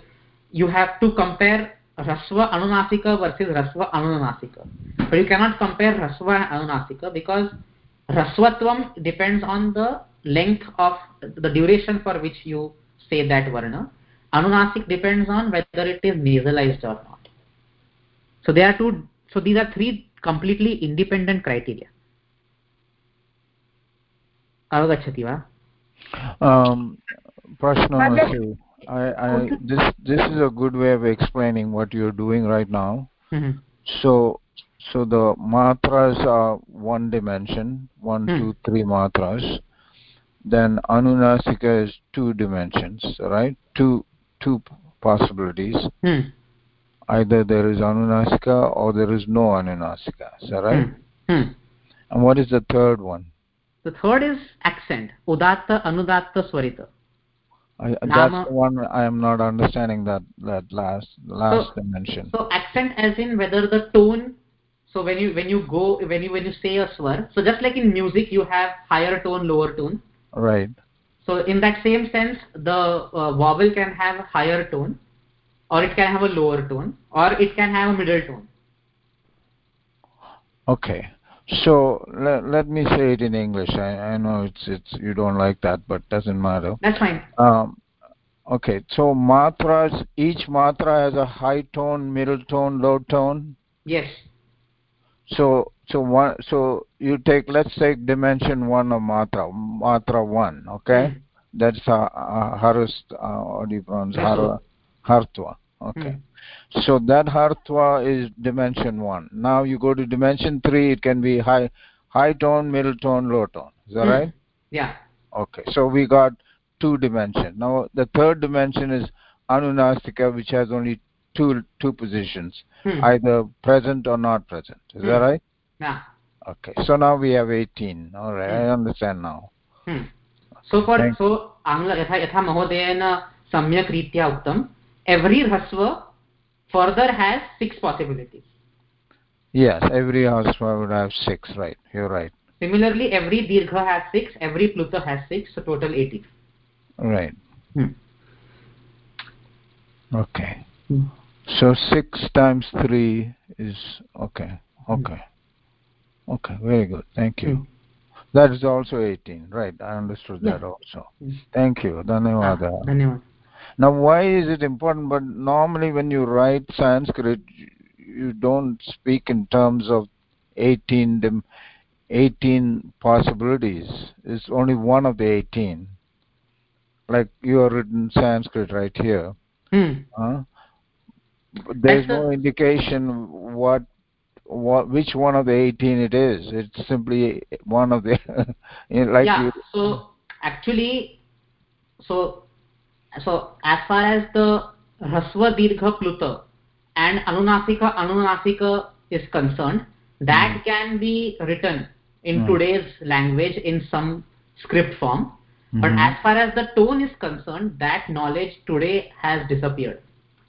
you have to compare rasva anunasika versus rasva anunasika but you cannot compare rasva and anunasika because rasvatvam depends on the length of the duration for which you say that varna anunasik depends on whether it is nasalized or not so there are two so these are three completely independent criteria अवगच्छति वा प्रश्नः I, I this this is a good way of explaining what you're doing right now. Mm-hmm. So so the matras are one dimension, one, mm. two, three matras. Then anunasika is two dimensions, right? Two two possibilities. Mm. Either there is anunasika or there is no anunasika. Is that right? Mm. And what is the third one? The third is accent. Udatta, anudatta, swarita. I, that's the one I am not understanding that that last last so, dimension. So accent as in whether the tone. So when you when you go when you when you say a swar. So just like in music, you have higher tone, lower tone. Right. So in that same sense, the uh, vowel can have a higher tone, or it can have a lower tone, or it can have a middle tone. Okay. So let, let me say it in English. I, I know it's it's you don't like that, but doesn't matter. That's fine. Um, okay, so matras, each matra has a high tone, middle tone, low tone. Yes. So so one so you take let's take dimension one of matra, matra one. Okay, mm. that's uh, uh, harus uh, what do you pronounce? Har, hartwa. Okay. Mm. So that Hartwa is dimension 1. Now you go to dimension 3, it can be high high tone, middle tone, low tone. Is that mm. right? Yeah. Okay. So we got two dimensions. Now the third dimension is Anunastika, which has only two two positions, hmm. either present or not present. Is hmm. that right? Yeah. Okay. So now we have 18. All right. Hmm. I understand now. Hmm. So for Thank so आङ्ग्ल यथा यथा महोदयेन सम्यक् रीत्या उक्तम् every ह्रस्व further has six possibilities yes every hasva would have six right you're right similarly every dirgha has six every pluta has six so total 18 right hmm. okay hmm. so 6 times 3 is okay okay hmm. okay very good thank you hmm. that is also 18 right i understood yeah. that also hmm. thank you dhanyawad ah, dhanyawad now why is it important? But normally when you write sanskrit you don't speak in terms of 18 18 possibilities. It's only one of the 18 like you are written sanskrit right here. Hmm. huh? there's no indication what what which one of the 18 it is. It's simply one of the like yeah you, so actually so so as far as the rasva dirgha pluta and anunasika anunasika is concerned that mm. can be written in mm. today's language in some script form. Mm -hmm. but as far as the tone is concerned that knowledge today has disappeared.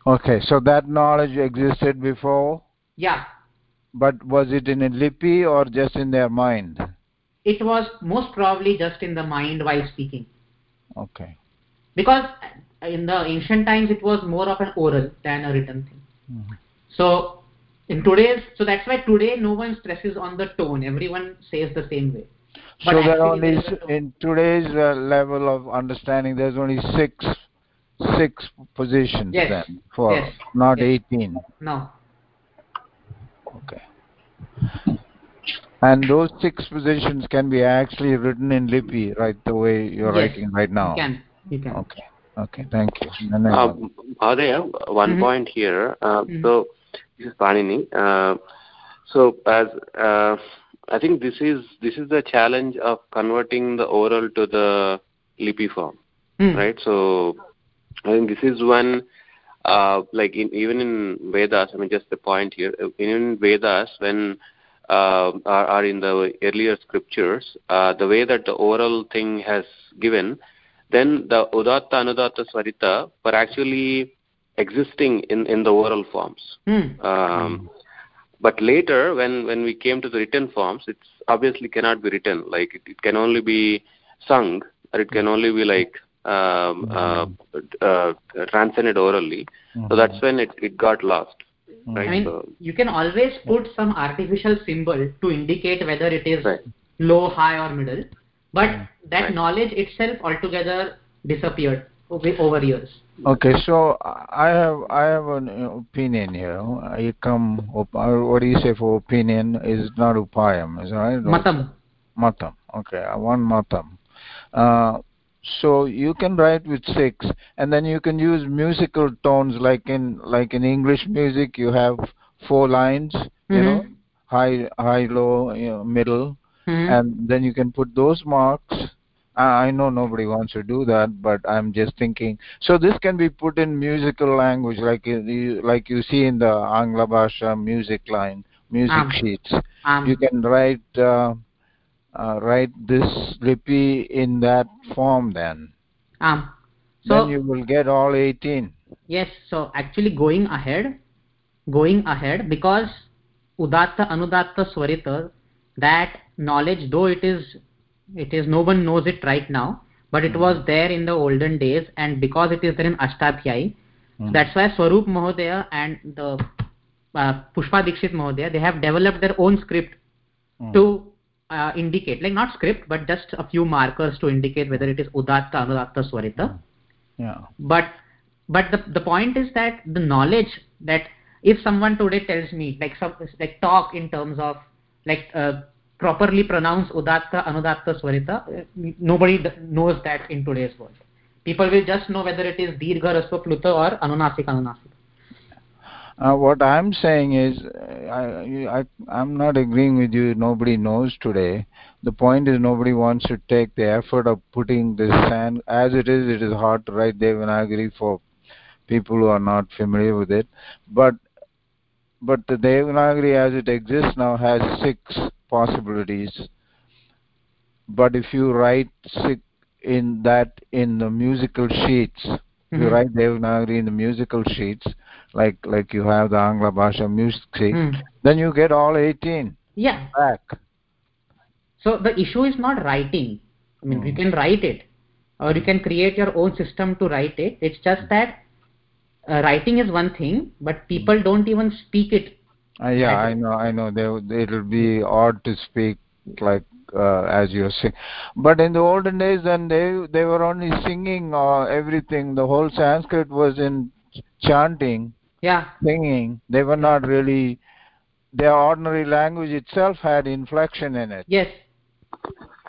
Okay so that knowledge existed before? Yeah. But was it in a lipi or just in their mind? It was most probably just in the mind while speaking. Okay because in the ancient times it was more of an oral than a written thing. Mm -hmm. so in today's so that's why today no one stresses on the tone. Everyone says the same way. But so there only in today's uh, level of understanding there's only six six positions yes. then for yes. not yes. 18 no. Okay. And those six positions can be actually written in lipi right the way you're writing right now? You can okay. Okay. Thank you. Uh, Bhadaya, one mm -hmm. point here. Uh, mm -hmm. so this is panini. Uh, so as uh, i think this is this is the challenge of converting the oral to the lipi form mm. right? So i think this is one uh, like in, even in vedas i mean just the point here. In vedas when uh, are, are in the earlier scriptures, uh, the way that the oral thing has given, then the udatta anudatta swarita were actually existing in, in the oral forms. Mm. Um, but later, when, when we came to the written forms, it obviously cannot be written. Like it, it, can only be sung, or it can only be like um, uh, uh, transcended orally. So that's when it, it got lost. Right? I mean, so, you can always put some artificial symbol to indicate whether it is right. low, high, or middle, but that right. knowledge itself altogether disappeared over years. Okay, so I have I have an opinion here. I come what do you say for opinion is not upayam, is right? Matam. Matam. Okay, one matam. Uh, so you can write with six and then you can use musical tones like in like in english music you have four lines mm-hmm. you know high high low you know, middle mm-hmm. and then you can put those marks I know nobody wants to do that, but I'm just thinking. So this can be put in musical language, like you, like you see in the Angla Bhasha music line, music um, sheets. Um, you can write uh, uh, write this lipi in that form then. Um, so then you will get all 18. Yes, so actually going ahead, going ahead because udatta anudatta swarita, that knowledge though it is it is no one knows it right now, but it mm-hmm. was there in the olden days and because it is there in Ashtadhyayi, mm-hmm. that's why Swarup Mahodaya and the uh, Pushpa Dikshit Mahodaya, they have developed their own script mm-hmm. to uh, indicate like not script but just a few markers to indicate whether it is udatta anudatta swarita yeah but but the the point is that the knowledge that if someone today tells me like some like talk in terms of like uh, properly pronounce udatta anudatta swarita nobody knows that in today's world people will just know whether it is dirgha rasva pluta or anunasik anunasik uh, what I'm saying is, I, I, I'm not agreeing with you. Nobody knows today. The point is, nobody wants to take the effort of putting this sand. As it is, it is hard to write Devanagari for people who are not familiar with it. But, but the Devanagari as it exists now has six possibilities. But if you write in that in the musical sheets, mm-hmm. you write Devanagari in the musical sheets like like you have the Angla Bhasha music, mm. then you get all 18 yeah. back. So the issue is not writing. I mean, mm. you can write it, or you can create your own system to write it. It's just that uh, writing is one thing, but people don't even speak it. Uh, yeah, I know, I know. They, it'll be odd to speak like uh, as you're saying. But in the olden days, then they they were only singing uh, everything. The whole Sanskrit was in chanting yeah singing they were not really their ordinary language itself had inflection in it yes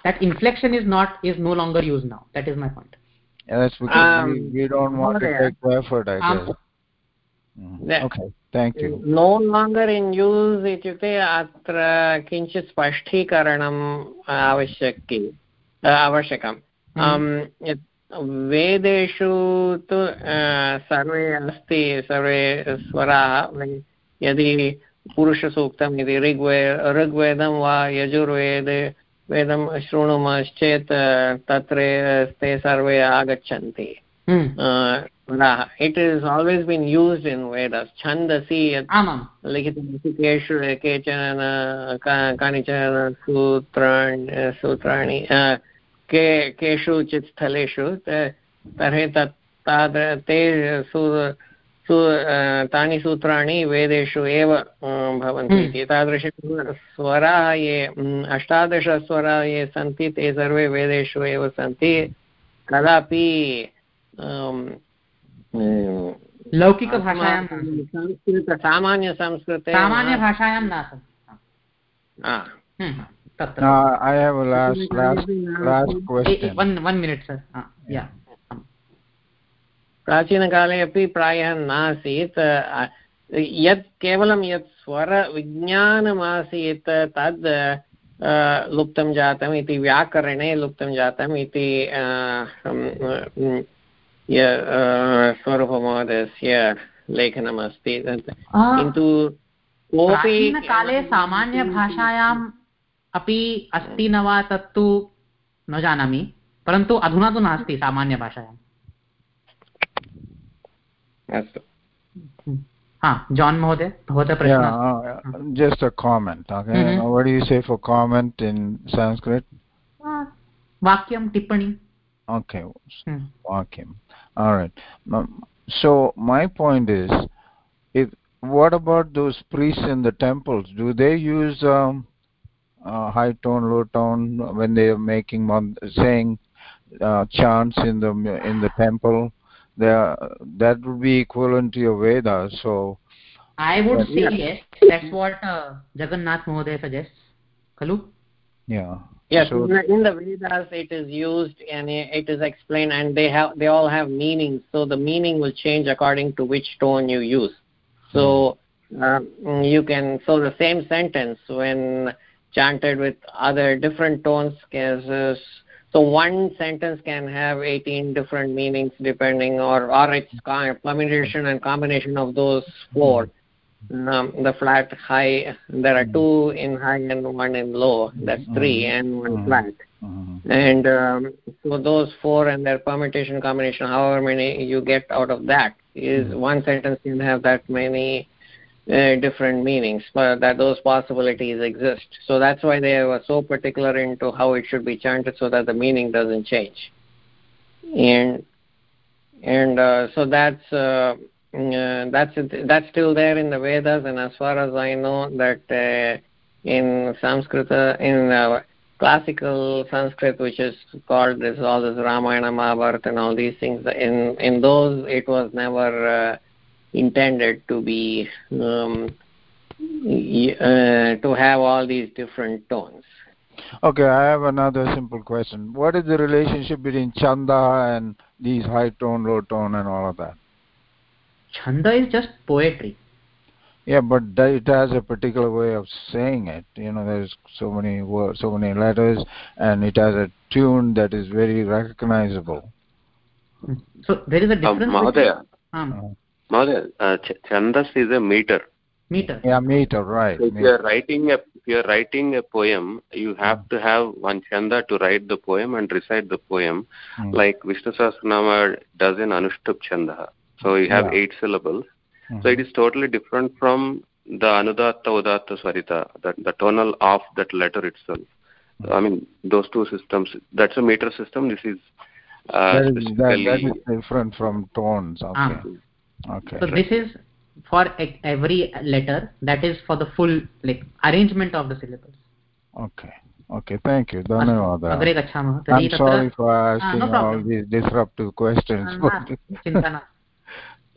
that inflection is not is no longer used now that is my point yeah, that's because um, we, we, don't want to take the effort i um, guess. Okay. Thank you. No longer in use इत्युक्ते अत्र किञ्चित् स्पष्टीकरणम् आवश्यकी आवश्यकम्। वेदेषु तु सर्वे अस्ति सर्वे स्वराः यदि पुरुषसूक्तम् इति ऋग्वे ऋग्वेदं वा यजुर्वेद वेदं शृणुमश्चेत् तत्र ते सर्वे आगच्छन्ति। It is always been used in Vedas छन्दसि यत् लिखितमस्ति केषु केचन कानिचन सूत्राणि सूत्राणि के केषुचित् स्थलेषु तर्हि तत् तादृ ते सु सु तानि सूत्राणि वेदेषु एव भवन्ति। इति तादृश स्वराः ये अष्टादशस्वराः ये सन्ति ते सर्वे वेदेषु एव सन्ति कदापि लौकिकभाषायां संस्कृत सामान्यसंस्कृते सामान्यभाषायां नासन् तत्र। I have last last last question one one minute sir या प्राचीनकाले अपि प्रायः नासीत्। यत् केवलं यत् स्वरविज्ञानमासीत् तद् लुप्तं जातम् इति व्याकरणे लुप्तं जातम् इति स्वरूपमहोदयस्य लेखनमस्ति किन्तु काले सामान्यभाषायाम् अपि अस्ति न वा तत्तु न जानामि परन्तु अधुना तु नास्ति सामान्यभाषायाम्। अस्तु। वाक्यं टिप्पणी Sanskrit? Vakyam, Tippani. Okay. Vakyam. All right. So my point is, if what about those priests in the temples? Do they use um, uh, high tone, low tone when they are making saying uh, chants in the in the temple? that would be equivalent to your Vedas. So I would say yeah. yes. That's what uh, Jagannath Mohoday suggests. Kalu? Yeah. Yes, so, in the Vedas it is used and it is explained, and they have they all have meanings. So the meaning will change according to which tone you use. So uh, you can so the same sentence when chanted with other different tones is so one sentence can have 18 different meanings depending or or its combination and combination of those four um, the flat high there are two in high and one in low. That's three and one flat. And um, so those four and their permutation combination however many you get out of that is one sentence can have that many uh, different meanings but that those possibilities exist. So that's why they were so particular into how it should be chanted so that the meaning doesn't change. And and uh, so that's uh, uh, that's that's still there in the vedas and as far as i know that uh, in sanskrit in uh, classical sanskrit which is called this all this ramayana mahabharata and all these things in in those it was never intended to be um, uh, to have all these different tones. Okay i have another simple question. What is the relationship between chanda and these high tone low tone and all of that chanda is just poetry yeah but it has a particular way of saying it you know there's so many words so many letters and it has a tune that is very recognizable so there is a difference um, Mahodaya, um, Mahodaya, uh, ch chandas is a meter. Meter. Yeah, meter, right. So if meter. you are writing a if you are writing a poem, you have mm. to have one chanda to write the poem and recite the poem, mm. like Vishnu Sahasranama does in Anushtup chanda. So you have yeah. eight syllables. Mm. So it is totally different from the Anudatta, Udatta, Swarita, the, the tonal of that letter itself. So, I mean, those two systems. That's a meter system. This is uh, that, is, that, that is different from tones. Okay. Ah okay so this is for every letter that is for the full like arrangement of the syllables okay okay thank you dhanyawad agre gachamah i'm sorry for asking no all these disruptive questions चिन्ता न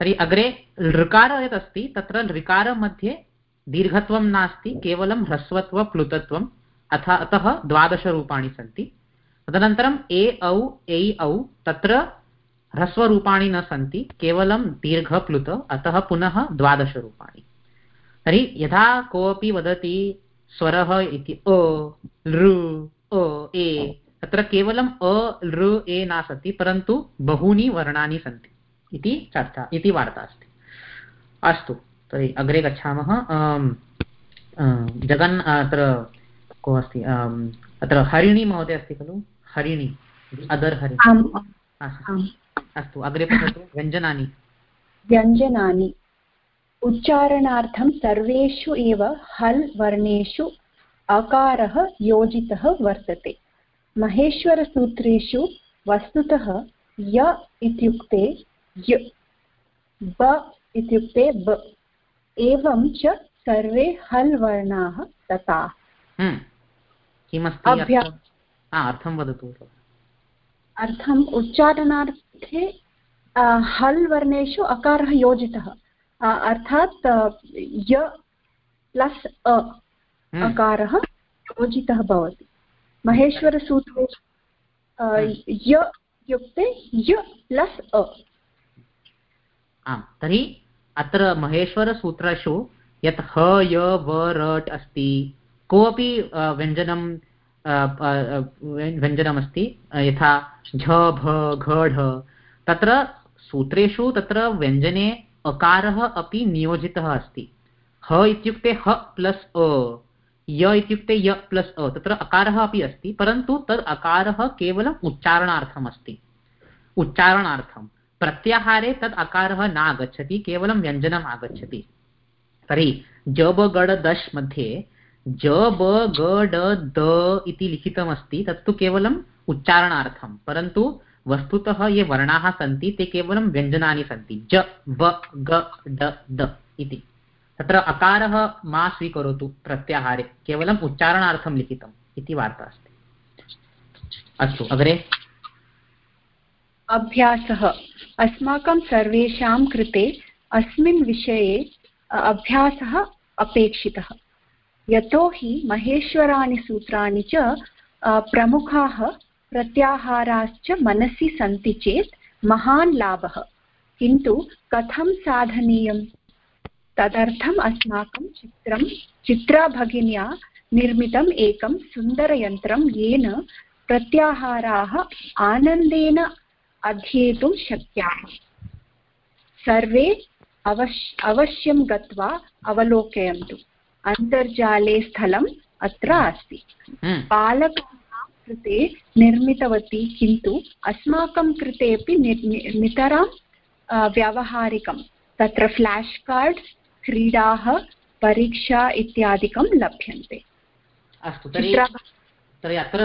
तर्हि अग्रे ऋकार यत् अस्ति तत्र ऋकारमध्ये दीर्घत्वं नास्ति, केवलं ह्रस्वत्व, प्लुतत्वम्, अथ, अतः द्वादशरूपाणि सन्ति। तदनन्तरम् ए, औ, ऐ, औ, तत्र ह्रस्वरूपाणि न सन्ति, केवलं दीर्घप्लुत अतः पुनः द्वादशरूपाणि। तर्हि यथा कोऽपि वदति, स्वरः इति, अ लृ अ, ए, तत्र केवलम् अ लृ ए न सन्ति, परन्तु बहूनि वर्णानि सन्ति। इति चर्चा इति वार्ता अस्ति। अस्तु तर्हि अग्रे गच्छामः। जगन् अत्र को अस्ति? अत्र हरिणी महोदय अस्ति खलु? हरिणी अदर् हरिणी। अस्तु अग्रे पठतु। व्यञ्जनानि। व्यञ्जनानि। उच्चारणार्थं सर्वेषु एव हल् वर्णेषु अकारः योजितः वर्तते। महेश्वरसूत्रेषु वस्तुतः य इत्युक्ते य ब इत्युक्ते ब एवं च सर्वे हल् वर्णाः तथा हम्म। किमस्ति अर्थं? वदतु। अर्थम् उच्चारणार्थे हल् वर्णेषु अकारः योजितः। अर्थात् य प्लस् अ हम्म। अकारः योजितः भवति। महेश्वरसूत्रे य इत्युक्ते य प्लस् अ। आम्, तर्हि अत्र महेश्वरसूत्रेषु यत् ह, य, व रट् अस्ति। कोऽपि व्यञ्जनं व्यञ्जनमस्ति यथा झ, भ, घ, ढ। तत्र सूत्रेषु तत्र व्यञ्जने अकारः अपि नियोजितः अस्ति। ह इत्युक्ते ह प्लस् अ, य इत्युक्ते य प्लस् अ, तत्र अकारः अपि अस्ति, परन्तु तद् अकारः केवलम् उच्चारणार्थम्। अस्ति उच्चारणार्थं प्रत्याहारे तद् अकारः न आगच्छति केवलं व्यञ्जनम् आगच्छति। तर्हि ज ब गड दश् मध्ये ज ब ग ड द इति लिखितमस्ति, तत्तु केवलम् उच्चारणार्थं, परन्तु वस्तुतः ये वर्णाः सन्ति, ते केवलं व्यञ्जनानि सन्ति। ज ब ग, ड, द इति। तत्र अकारः मा स्वीकरोतु प्रत्याहारे, केवलम् उच्चारणार्थं लिखितम् इति वार्ता अस्ति। अस्तु, अग्रे। अभ्यासः। अस्माकं सर्वेषां कृते अस्मिन् विषये अभ्यासः अपेक्षितः। यतोहि महेश्वराणि सूत्राणि च प्रमुखाः प्रत्याहाराश्च मनसि सन्ति चेत् महान् लाभः। किन्तु कथं साधनीयं? तदर्थम् अस्माकं चित्रं चित्राभगिन्या निर्मितम् एकं सुन्दरयन्त्रं येन प्रत्याहाराः आनन्देन अध्येतुं शक्याः सर्वे अवश् अवश्यं गत्वा अवलोकयन्तु। अन्तर्जाले स्थलम् अत्र अस्ति। हम्म। बालकानां कृते निर्मितवती किन्तु अस्माकं कृते अपि नितरां व्यावहारिकं। तत्र फ्लाश् कार्ड्स् क्रीडाः परीक्षा इत्यादिकं लभ्यन्ते। अस्तु तर्हि अत्र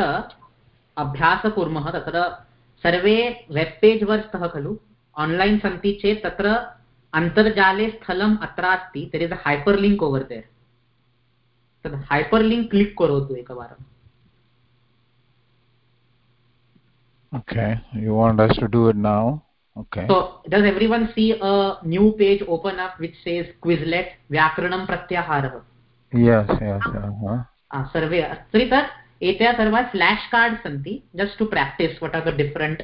अभ्यासः कुर्मः तत्र सर्वे वेब् पेज् वर् स्तः खलु आन्लैन् सन्ति चेत् तत्र अन्तर्जाले स्थलम् अत्र अस्ति तर्हि the hyper link over there तद् हैपर् लिङ्क् क्लिक् करोतु एकवारम् Okay, you want us to do it now? Okay. So does everyone see a new page open up which says Quizlet Vyakaranam Pratyaharah? Yes, yes. Uh-huh. Uh, सर्वे तर्हि तत् एतया सर्वा flash card सन्ति just to practise what are the different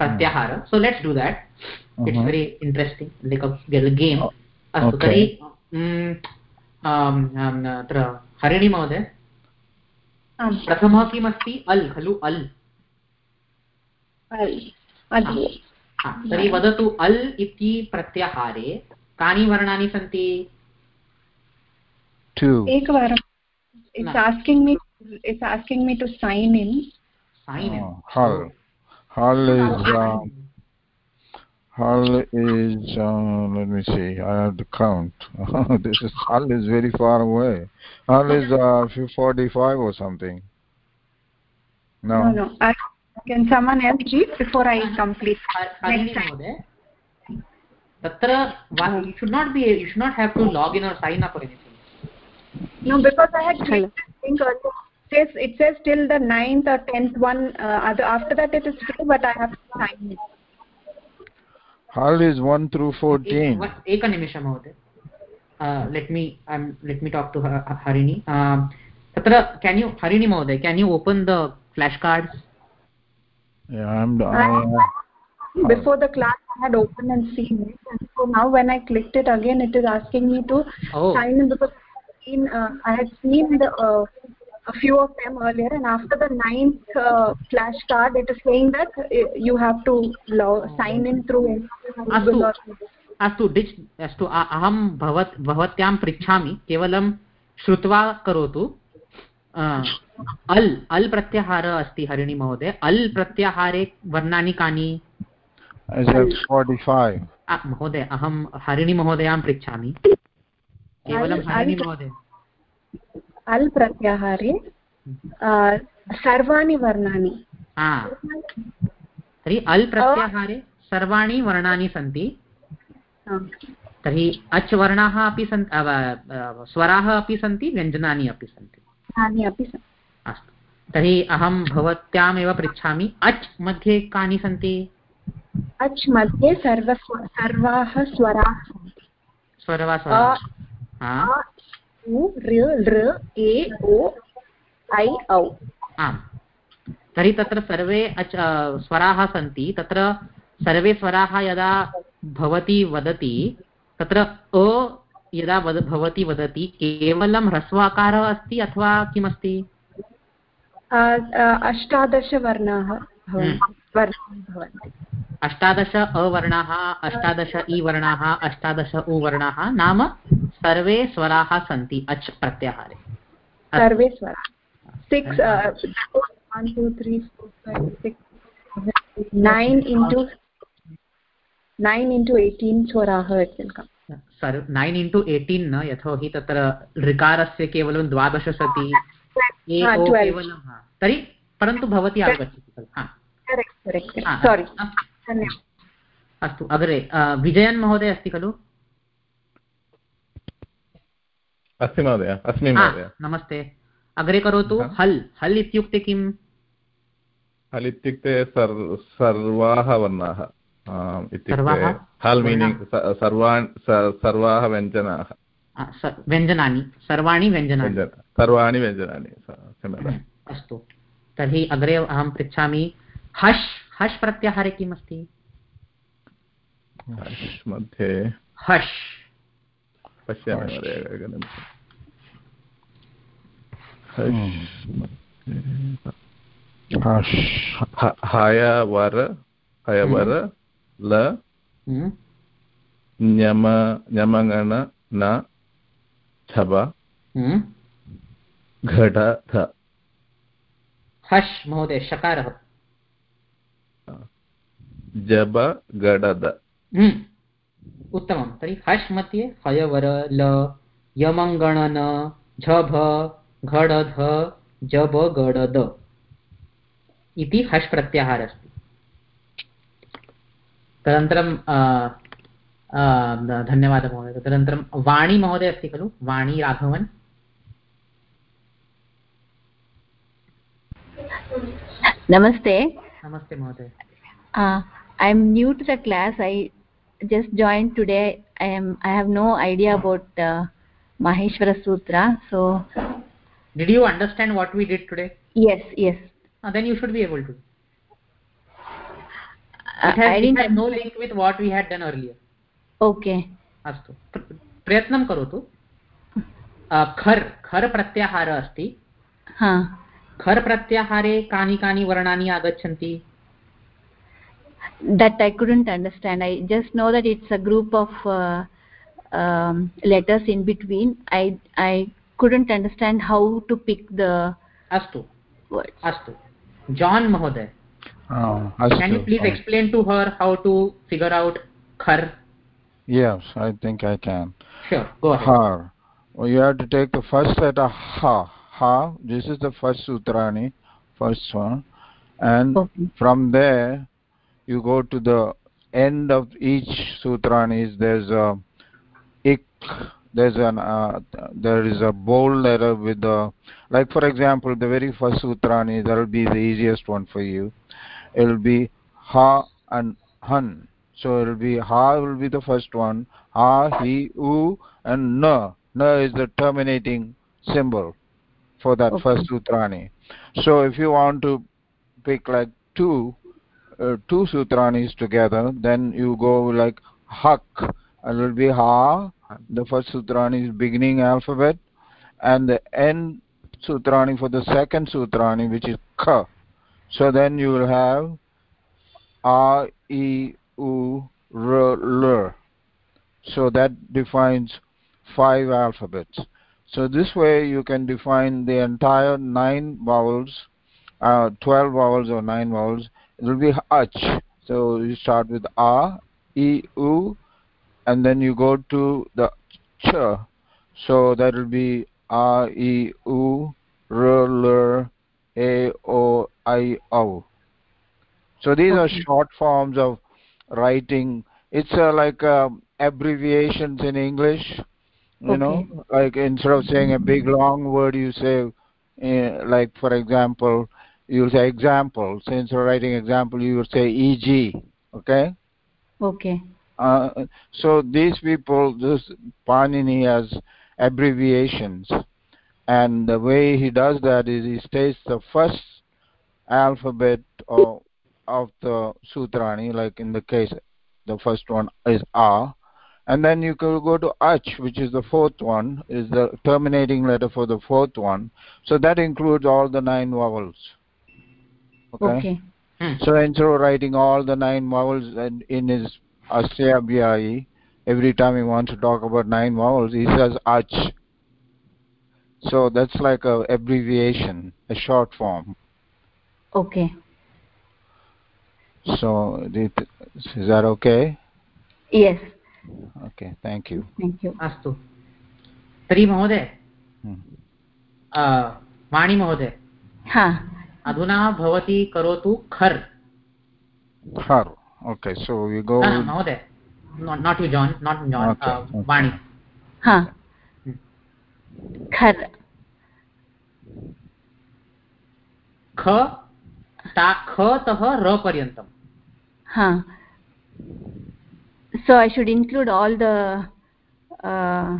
प्रत्याहार so let's do that it's very interesting like a game अस्तु तर्हि अत्र हरिणी महोदय. प्रथमः किमस्ति? अल् खलु अल्. तर्हि वदतु अल् इति प्रत्याहारे कानि वर्णानि सन्ति? एकवारं it's asking me it's asking me to sign in. Sign in. Oh, hull hull is uh, hull is uh, let me see. I have to count. This is hull is very far away. Hull is uh 45 or something. No. No no. I can someone else read before i complete? Next time. tatra you should not be you should not have to log in or sign up or anything. No because i had clicked link earlier. it says it says till the 9th or 10th one uh, after that it is free but i have to sign in hall is 1 through 14 eka nimisham mहोदय let me um let me talk to harini uh, tatra can you harini mहोदय can you open the flashcards yeah i'm I, uh, before the class i had opened and seen it and so now when i clicked it again it is asking me to oh. sign in because seen, uh, i had seen the uh, a few of them earlier and after the ninth uh, flashcard it is saying that uh, you have to log, sign in through अस्तु डिच् अस्तु अहं भवत् भवत्यां पृच्छामि केवलं श्रुत्वा करोतु अल् अल् प्रत्याहारः अस्ति हरिणी महोदय अल् प्रत्याहारे वर्णानि कानि महोदय अहं हरिणी महोदयां पृच्छामि केवलं हरिणी महोदय अल् प्रत्याहारे सर्वाणि वर्णानि। तर्हि अल् प्रत्याहारे सर्वाणि वर्णानि सन्ति। तर्हि अच् वर्णाः अपि सन्ति स्वराः अपि सन्ति व्यञ्जनानि अपि सन्ति। अपि अस्तु। तर्हि अहं भवत्यामेव पृच्छामि। अच् मध्ये कानि सन्ति? अच् मध्ये सर्व सर्वाः स्वराः सन्ति। स्वरवा ए ओ ऐ औ। आम्। तर्हि तत्र सर्वे अच् स्वराः सन्ति। तत्र सर्वे स्वराः यदा भवती वदति तत्र अ यदा वद भवती वदति केवलं ह्रस्वाकारः अस्ति अथवा किमस्ति? अष्टादशवर्णाः भवन्ति। अष्टादश अवर्णाः अष्टादश इ वर्णाः अष्टादश उ वर्णाः नाम सर्वे स्वराः सन्ति अच् प्रत्याहारे। सर्वे स्वराः। Six one two three four six nine into nine into eighteen स्वराः सर् नैन् इण्टु एय्टीन् न यतोहि तत्र ऋकारस्य केवलं द्वादश सति केवलं तर्हि परन्तु भवती आगच्छति खलु अस्तु अग्रे विजयन् महोदय अस्ति खलु? अस्ति महोदय अस्मि महोदय। नमस्ते। अग्रे करोतु हल् हल् इत्युक्ते किम्? हल् इत्युक्ते सर्वाः वर्णाः इत्युक्ते हल् मीनिङ्ग् सर्वान् सर्वाः व्यञ्जनाः। व्यञ्जनानि सर्वाणि व्यञ्जनानि। सर्वाणि व्यञ्जनानि अस्तु तर्हि अग्रे अहं पृच्छामि हश् हश् प्रत्याहारे किम् अस्ति हश् मध्ये। हश् पश्यामि हयवर हयवर ल न्यम न्यमगण न छब घट ध। हश् महोदय शकारः। जब गडद। उत्तमं तर्हि हश् मध्ये हयवर ल यमङ्गणन झभ घडध जब गडद इति हश् प्रत्याहारः अस्ति तदनन्तरं धन्यवादः महोदय तदनन्तरं वाणी महोदय अस्ति खलु वाणी Raghavan namaste mohoday uh, i am new to the class i just joined today i am i have no idea about uh, maheshwara sutra so did you understand what we did today yes yes uh, then you should be able to it has, I didn't it has no link with what we had done earlier okay अस्तु प्रयत्नं करोतु खर् खर् प्रत्याहारः अस्ति खर् प्रत्याहारे कानि कानि वर्णानि आगच्छन्ति that i couldn't understand. I just know that it's a group of uh, um, letters in between. I i couldn't understand how to pick the astu. words. Astu. John mahoday oh, astu. can you please oh. explain to her how to figure out khar? Yes i think i can. Sure go ahead. Har well, you have to take the first letter ha ha this is the first sutrani first one. And okay. from there you go to the end of each sutrani there's a ik there's an uh, there is a bold letter with the like for example the very first sutrani that will be the easiest one for you. It will be ha and han. So it will be ha will be the first one ha he u and na na is the terminating symbol for that okay. first sutrani. So if you want to pick like two uh, two sutranis together then you go like hak and it will be ha the first sutrani is beginning alphabet and the end sutrani for the second sutrani which is kha so then you will have a e u r l so that defines five alphabets so this way you can define the entire nine vowels, uh, 12 vowels or nine vowels. It will be ach. So you start with a, e, u, and then you go to the ch. So that will be a, e, u, r, l, a, o, i, o. So these okay. are short forms of writing. It's uh, like uh, abbreviations in English you okay. know like instead of saying a big long word you say uh, like for example you say example. Since of writing example you would say eg okay? Okay. Uh, so these people this panini has abbreviations. And the way he does that is he states the first alphabet of, of the sutrani like in the case the first one is a. And then you can go to ach which is the fourth one is the terminating letter for the fourth one. So that includes all the nine vowels okay, okay. hmm. so instead of writing all the nine vowels in, in his asyabhyayi every time he wants to talk about nine vowels he says ach so that's like a abbreviation a short form okay so is that okay yes okay thank you thank you astu तर्हि महोदय वाणी महोदय हा अधुना भवती करोतु खर्। खर् okay so यु गो महोदय नाट् यु जान् नाट् जान् वाणी हा। खर्। ख ता खतः र पर्यन्तम्। हा। So i should include all the uh,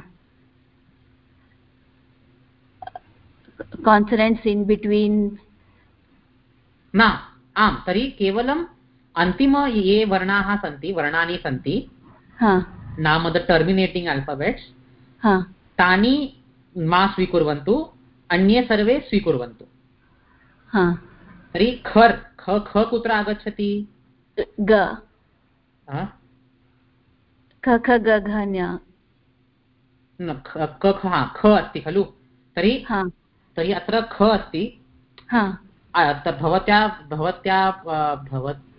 consonants in between न आम् तर्हि केवलम् अन्तिम ये वर्णाः सन्ति वर्णानि सन्ति नाम द टर्मिनेटिङ्ग् अल्फाबेट्स् तानि मा स्वीकुर्वन्तु अन्ये सर्वे स्वीकुर्वन्तु। तर्हि खर् ख ख कुत्र आगच्छति? ग. ख ख ग ख अस्ति खलु? तर्हि तर्हि अत्र ख अस्ति। भवत्या भवत्या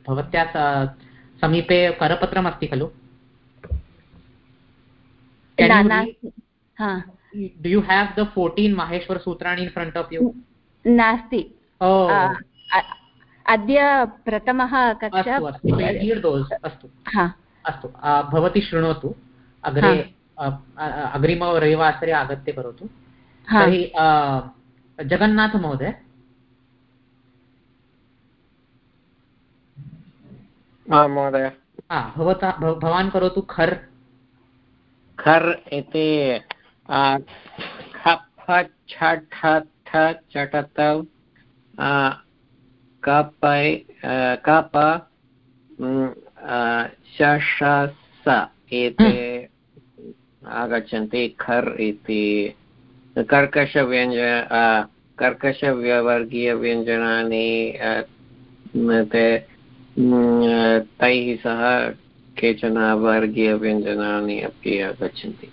भवत्या समीपे करपत्रम् अस्ति खलु do you have the fourteen माहेश्वरसूत्राणि in front of you नास्ति। अद्य प्रथमः कक्षा अस्तु अस्तु भवती। शृणोतु अग्रे अग्रिमरविवासरे आगत्य करोतु। तर्हि जगन्नाथमहोदय महोदय। भवता भवान् करोतु खर्। खर् इति खफ छठ चटत कपै कप शशस एते आगच्छन्ति खर् इति। कर्कशव्यञ्जन कर्कशवर्गीयव्यञ्जनानि ते तैः सह केचन वर्गीयव्यञ्जनानि अपि आगच्छन्ति।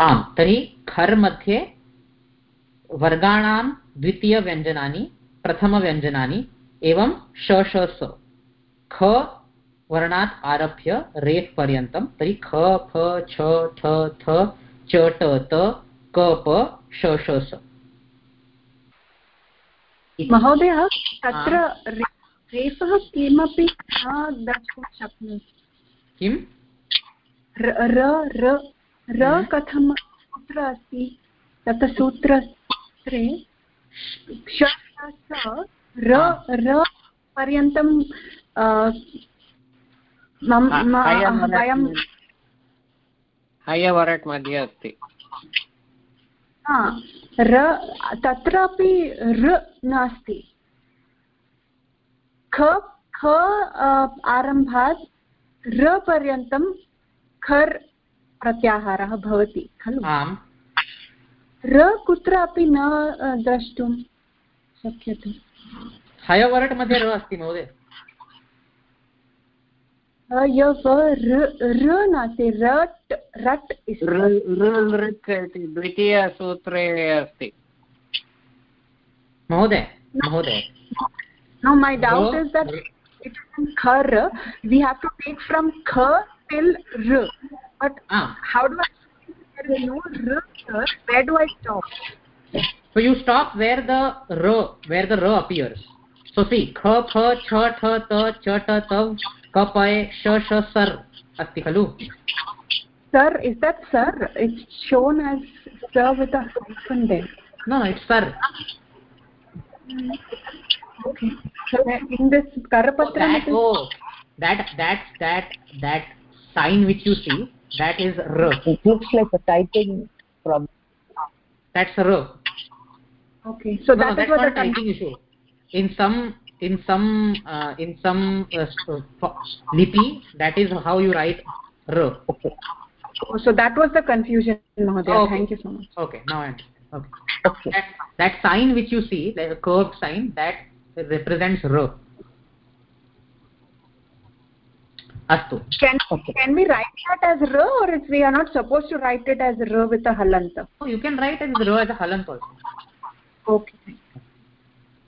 आम्, तर्हि खर् मध्ये वर्गाणां द्वितीयव्यञ्जनानि, प्रथमव्यञ्जनानि, एवं श श स ख वर्णात् आरभ्य रेफ् पर्यन्तं, तर्हि ख, फ, छ, ठ, थ, च, ट, त, क, प श श स महोदय तत्र रेफः किमपि न द्रष्टुं शक्नोति। किं र र कथं कुत्र अस्ति? तत्र सूत्रे र र पर्यन्तं वयं हयवरट् मध्ये अस्ति। र तत्रापि ऋ नास्ति। ख ख आरम्भात् र पर्यन्तं खर् प्रत्याहारः भवति खलु? र कुत्रापि न द्रष्टुं शक्यते। हयवरट् मध्ये र अस्ति महोदय। नास्ति रट् रट् इति द्वितीयसूत्रे अस्ति महोदय महोदय now my doubt is that it is in khar we have to take from kha till r but ah. how do i there is no r sir where do i stop so you stop where the r where the r appears so see kha pha cha tha ta cha ta tav कपये श श सर् अस्ति खलु sir is that sir it's shown as sir with a hyphen there no no it's sir okay so in this karapatra oh, that, oh that that that that sign which you see that is r it looks like a typing problem that's r okay so that no, is that's what not a typing issue in some in some uh, in some uh, uh that is how you write r. Okay. So that was the confusion okay. thank you so much. Okay now i okay. Okay. That, that sign which you see like a curved sign that represents r. Astu. Can can we write that as r or if we are not supposed to write it as r with a halanta? Oh, you can write as r as a halanta okay.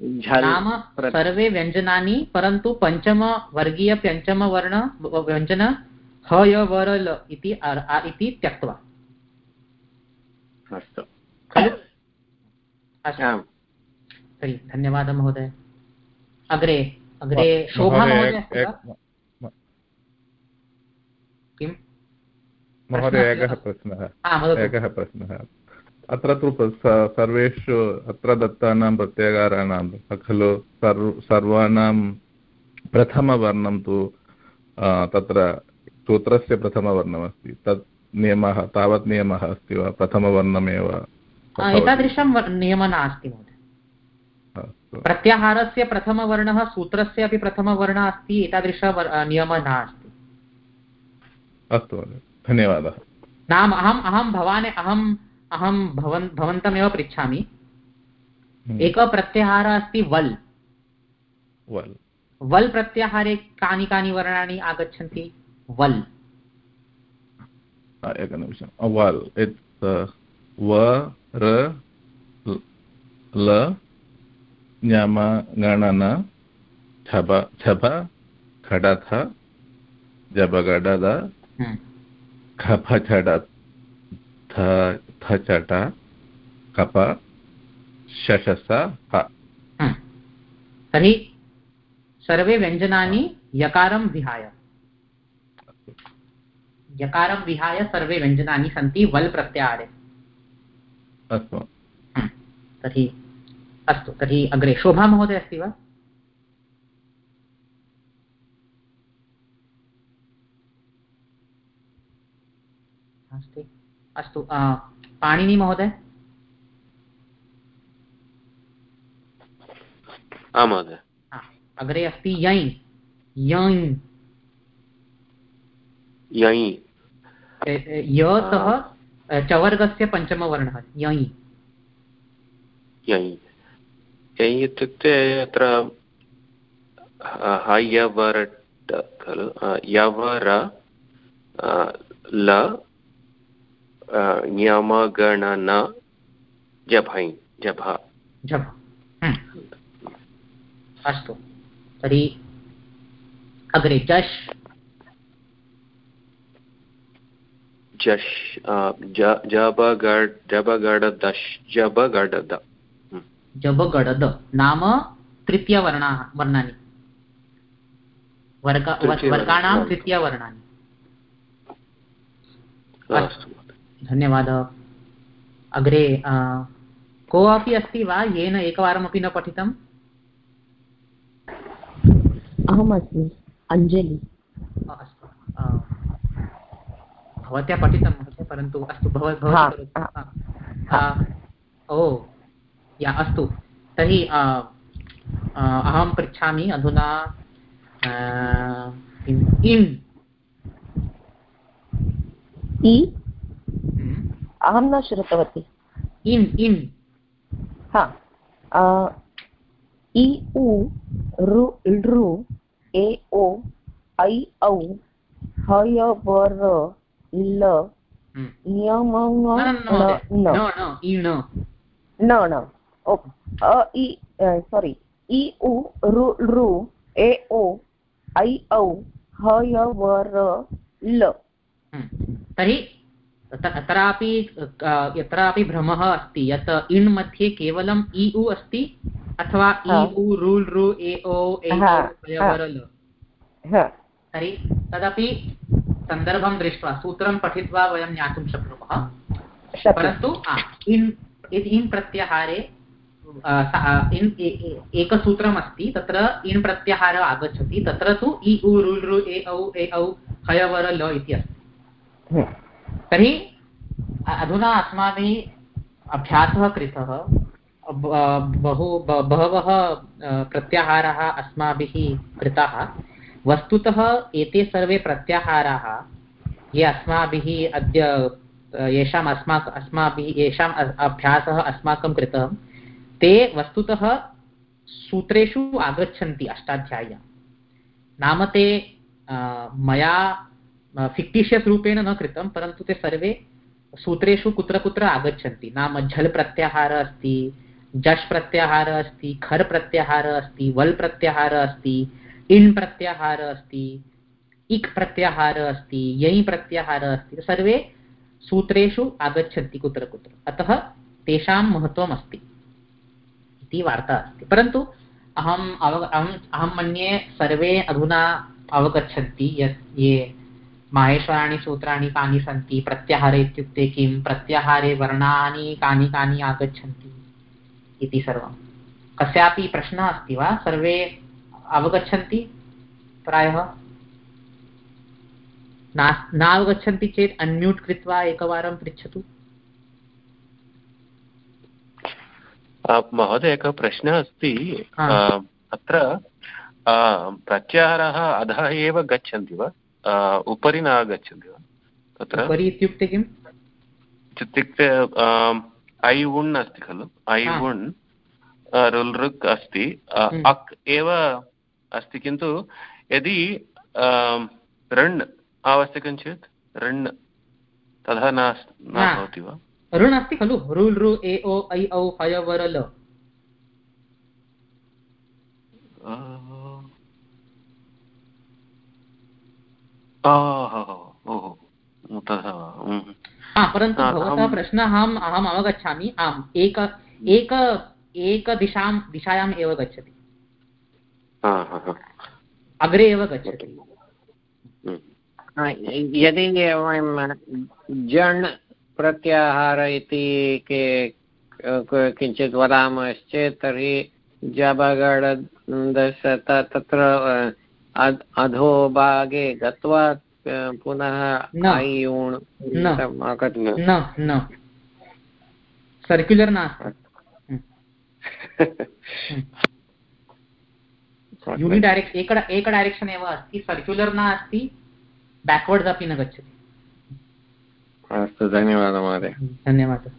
नाम सर्वे व्यञ्जनानि परन्तु पञ्चमवर्गीय पञ्चमवर्ण व्यञ्जन ह य वर ल इति इति त्यक्त्वा। अस्तु। खलु? तर्हि धन्यवादः महोदय। अग्रे अग्रे शोभा महोदय किं महोदय एकः प्रश्नः। एकः प्रश्नः। अत्र तु सर्वेषु अत्र दत्तानां प्रत्यगाराणां खलु सर्वाणां प्रथमवर्णं तु तत्र सूत्रस्य प्रथमवर्णमस्ति। तत् नियमः तावत् नियमः अस्ति वा? प्रथमवर्णमेव एतादृशं नियमः नास्ति प्रत्याहारस्य प्रथमवर्णः सूत्रस्य अपि प्रथमवर्णः अस्ति एतादृश नियमः नास्ति। अस्तु धन्यवादः। नाम अहम् अहं भवान् अहं अहं भवन् भवन्तमेव पृच्छामि। हम्म। एकः प्रत्याहारः अस्ति वल्। वल्। वल् प्रत्याहारे कानि कानि वर्णानि आगच्छन्ति? वल्। एकनिमिषं वल्। व र ल ञम गणन छब छब खडथ जबगडद हम्म। थचट कप शशस हम्म। तर्हि सर्वे व्यञ्जनानि यकारं विहाय। यकारं विहाय सर्वे व्यञ्जनानि सन्ति वल् प्रत्याहारे। अस्तु। हम्म। तर्हि अस्तु तर्हि अग्रे शोभा महोदय अस्ति वा? अस्ति अस्तु पाणिनि महोदय? महोदय। अग्रे अस्ति यञ् यञ् यञ् यतः चवर्गस्य पञ्चमवर्णः यञ् यञ् यञ् इत्युक्ते अत्र हयवर खलु यवर ल ञमगणन जभै जभ जभ। अस्तु तर्हि अग्रे जश् जश् जबगड् जबगडदश् जबगडद। जबगडद नाम तृतीयवर्णाः वर्णानि वर्ग वर्गाणां तृतीयवर्णानि अस्तु धन्यवादः। अग्रे कोऽपि अस्ति वा? येन एकवारमपि न पठितम्? अहमस्मि। अञ्जलि। अस्तु। भवत्या पठितं परन्तु अस्तु ओ या अस्तु। तर्हि अहं पृच्छामि अधुना इन् अहं न श्रुतवती। इन् इन् हा। इ उ रु लृ ए ओ ऐ औ हय वर ल यम न न न इ सोरि। इ उ रु ए ओ ऐ औ ह य व र ल। तर्हि तत्रापि यत्रापि भ्रमः अस्ति यत् इण् मध्ये केवलम् इ उ अस्ति अथवा इ उ रुल् रु ए ओ तर्हि तदपि सन्दर्भं दृष्ट्वा सूत्रं पठित्वा वयं ज्ञातुं शक्नुमः। परन्तु इन् इन् प्रत्याहारे इन् एकसूत्रमस्ति तत्र इन् प्रत्याहारः आगच्छति तत्र तु इ उ रुल् रु ए औ ए औ हयवर ल इति अस्ति। तर्हि अधुना अस्माभिः अभ्यासः कृतः बहु बहवः प्रत्याहाराः अस्माभिः कृताः। वस्तुतः एते सर्वे प्रत्याहाराः, ये अस्माभिः अद्य येषाम् अस्माक, अस्माभिः, येषाम् अभ्यासः अस्माकं कृतः, ते वस्तुतः सूत्रेषु आगच्छन्ति अष्टाध्याय्यां। नाम ते मया फिक्टिशियस् रूपेण न कृतं, परन्तु ते सर्वे सूत्रेषु कुत्र कुत्र आगच्छन्ति। नाम झल् प्रत्याहारः अस्ति, जश् प्रत्याहारः अस्ति, खर् प्रत्याहारः अस्ति, वल् प्रत्याहारः अस्ति, इण् प्रत्याहारः अस्ति, इक् प्रत्याहारः अस्ति यञ् प्रत्याहारः अस्ति। सर्वे सूत्रेषु आगच्छन्ति कुत्र कुत्र। अतः तेषां महत्त्वम् अस्ति इति वार्ता अस्ति। परन्तु अहम् अव अहम्, अहं मन्ये सर्वे अधुना अवगच्छन्ति यत् ये माहेश्वराणि सूत्राणि कानि सन्ति? प्रत्याहारे इत्युक्ते किं? प्रत्याहारे वर्णानि कानि कानि आगच्छन्ति इति सर्वं। कस्यापि प्रश्नः अस्ति वा? सर्वे अवगच्छन्ति प्रायः? नावगच्छन्ति चेत् अन्म्यूट् कृत्वा एकवारं पृच्छतु। महोदय एकः प्रश्नः अस्ति। अत्र प्रत्याहारः अधः एव गच्छन्ति वा? उपरि न आगच्छन्ति वा? तत्र? उपरि इत्युक्ते किम्? इत्युक्ते ऐ वुण् अस्ति खलु? ऐ वुण् रुल् ऋक् अस्ति। हम्म। अक् एव अस्ति किन्तु यदि ऋण् आवश्यकं चेत् ऋण् तथा न भवति वा? ऋण् अस्ति खलु? रुल् रु ए ओ ऐ औ हय वर ल परन्तु भवतः प्रश्नः अहम् अहम् अवगच्छामि. आम् एक एक एकदिशां दिशायाम् एव गच्छति. अग्रे एव गच्छति. यदि वयं जण् प्रत्याहार इति के किञ्चित् वदामश्चेत् तर्हि जबगडदश तत्र अधोभागे गत्वा पुनः सर्क्युलर् नास्ति यूनि डैरेक्ट् एक एक डैरेक्षन् एव अस्ति सर्क्युलर् नास्ति बेक्वर्ड्स् अपि न गच्छति। अस्तु धन्यवादः महोदय। धन्यवादः।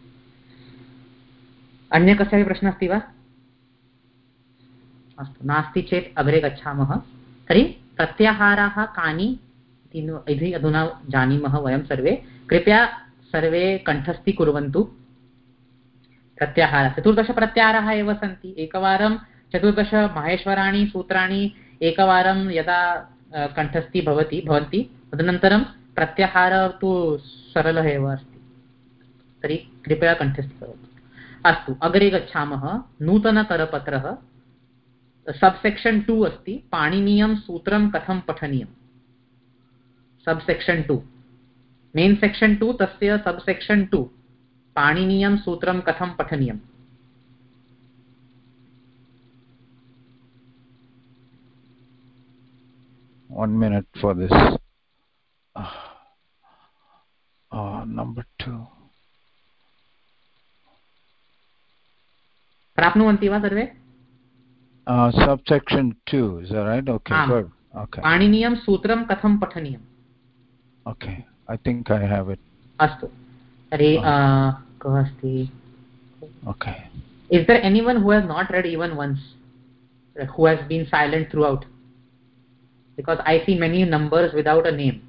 अन्य कस्यापि प्रश्नः अस्ति वा? अस्तु नास्ति चेत् अग्रे गच्छामः। तर्हि प्रत्याहाराः कानि इति अधुना जानीमः वयं सर्वे। कृपया सर्वे कण्ठस्थीकुर्वन्तु प्रत्याहारः। चतुर्दशप्रत्याहाराः एव सन्ति। एकवारं चतुर्दश माहेश्वराणि सूत्राणि एकवारं यदा कण्ठस्थी भवति, भवन्ति। तदनन्तरं प्रत्याहारः तु सरलः एव अस्ति। तर्हि कृपया कण्ठस्थी करोतु। अस्तु, अग्रे गच्छामः। नूतनकरपत्रः। सब्सेक्षन् टु अस्ति पाणिनीयं सूत्रं कथं पठनीयं subsection two main section two तस्य सब्सेक्षन् टु पाणिनीयं सूत्रं कथं पठनीयम्? One minute for this. Uh, number two. प्राप्नुवन्ति वा सर्वे? subsection 2 is that right okay good okay पाणिनीयं सूत्रं कथं पठनीयम् okay i think i have it अस्तु तर्हि कः अस्ति okay is there anyone who has not read even once who has been silent throughout because i see many numbers without a name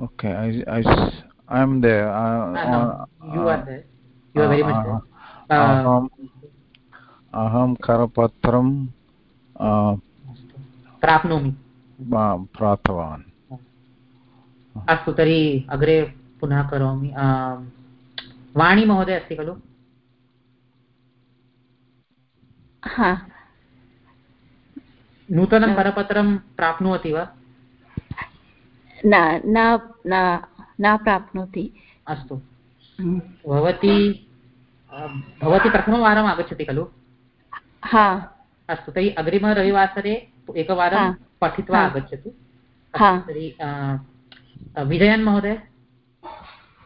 okay i i i'm there uh, no, you are there you are very much there uh, um, अहं करपत्रं प्राप्नोमि। प्राप्तवान्। अस्तु तर्हि अग्रे पुनः करोमि। वाणी महोदय अस्ति खलु? नूतनं करपत्रं प्राप्नोति वा? न प्राप्नोति। अस्तु। भवती भवती प्रथमवारम् आगच्छति खलु? हा. अस्तु तर्हि अग्रिमरविवासरे एकवारं पठित्वा आगच्छतु. तर्हि विजयन् महोदय?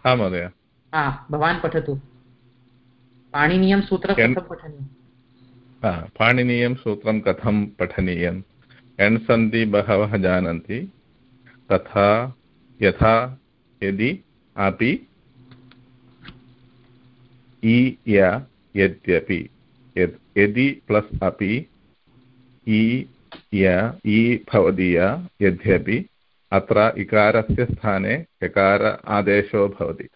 हा महोदय. हा भवान् पठतु. पाणिनीयं सूत्रं कथं पठनीयं पाणिनीयं सूत्रं कथं पठनीयम्? एण् सन्ति बहवः जानन्ति तथा यथा यदि अपि इ यद्यपि यदि प्लस् अपि इ या इ भवति या यद्यपि, अत्र इकारस्य स्थाने यकार आदेशो भवति।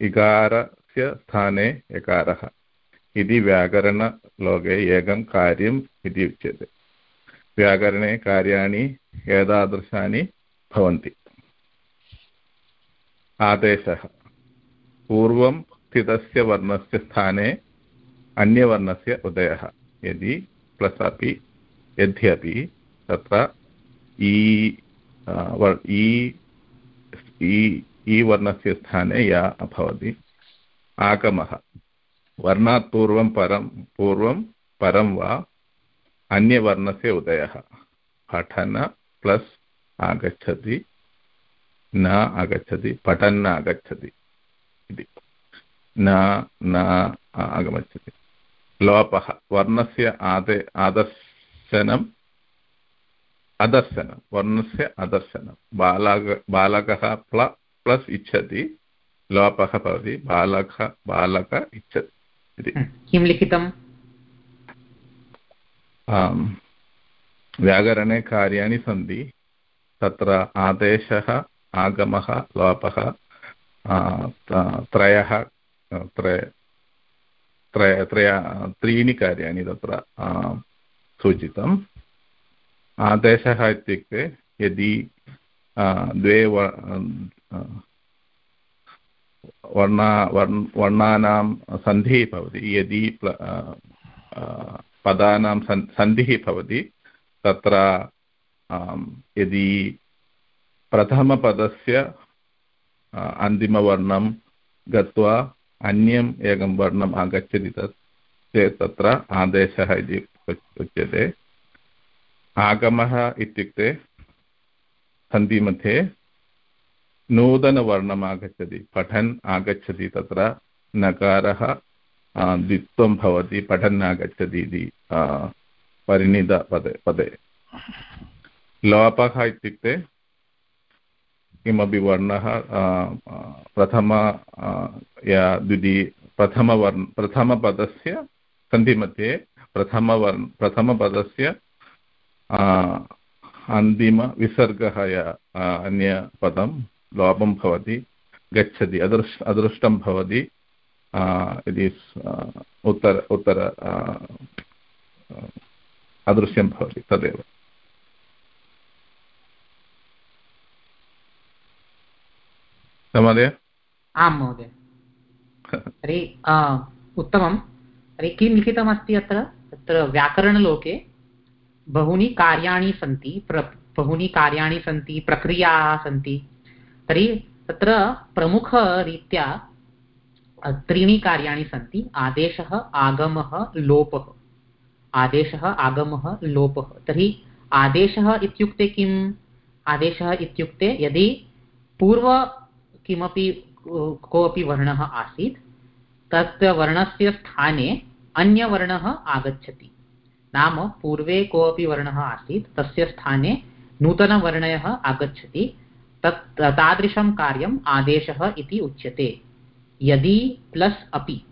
इकारस्य स्थाने यकारः। इति व्याकरणलोके एकं कार्यम् इति उच्यते। व्याकरणे कार्याणि एतादृशानि भवन्ति। आदेशः। पूर्वं स्थितस्य वर्णस्य स्थाने अन्यवर्णस्य उदयः। यदि प्लस् अपि यद्यपि तत्र इ इ वर्णस्य स्थाने या भवति। आगमः। वर्णात् पूर्वं परं पूर्वं परं वा अन्यवर्णस्य उदयः। पठन प्लस् आगच्छति, न आगच्छति, पठन् आगच्छति इति। न आगमिष्यति लोपः वर्णस्य आदे आदर्शनम् अदर्शनं वर्णस्य अदर्शनं बालक बालकः प्ल प्लस् इच्छति लोपः भवति बालकः बालक इच्छति किं लिखितम् व्याकरणे कार्याणि सन्ति। तत्र आदेशः आगमः लोपः त्रयः त्रय त्रय त्रय त्रीणि कार्याणि तत्र सूचितम् आदेशः इत्युक्ते यदि द्वे वर्णा वर्ण वर्णानां सन्धिः भवति यदि पदानां सन्धिः भवति तत्र यदि प्रथमपदस्य अन्तिमवर्णं गत्वा अन्यम् एकं वर्णम् आगच्छति तत् चेत् तत्र आदेशः इति उच्यते आगमः इत्युक्ते सन्धिमध्ये नूतनवर्णम् आगच्छति पठन् आगच्छति तत्र नकारः द्वित्वं भवति पठन् आगच्छति इति परिणितपदे पदे लोपः इत्युक्ते किमपि वर्णः प्रथम या द्वितीय प्रथमवर्ण, प्रथमपदस्य सन्धिमध्ये प्रथमवर्ण, प्रथमपदस्य अन्तिमविसर्गः या अन्यपदं लोपं भवति, गच्छति, अदृश, अदृष्टं भवति इति उत्तर उत्तर अदृश्यं भवति तदेव। महोदय आं महोदय। तर्हि उत्तमं। तर्हि किं लिखितमस्ति अत्र? तत्र व्याकरणलोके बहूनि कार्याणि सन्ति, प्र, बहूनि कार्याणि सन्ति, प्रक्रियाः सन्ति। तर्हि तत्र प्रमुखरीत्या त्रीणि कार्याणि सन्ति। आदेशः, आगमः, लोपः। आदेशः, आगमः, लोपः। तर्हि आदेशः इत्युक्ते किम्? आदेशः इत्युक्ते यदि पूर्व किमपि, कोऽपि वर्णः आसीत् तस्य वर्णस्य स्थाने अन्यवर्णः आगच्छति। नाम पूर्वे कोऽपि वर्णः आसीत्, तस्य स्थाने नूतनवर्णयः आगच्छति, तत्, तादृशं कार्यम् आदेशः इति उच्यते। यदि प्लस् अपि,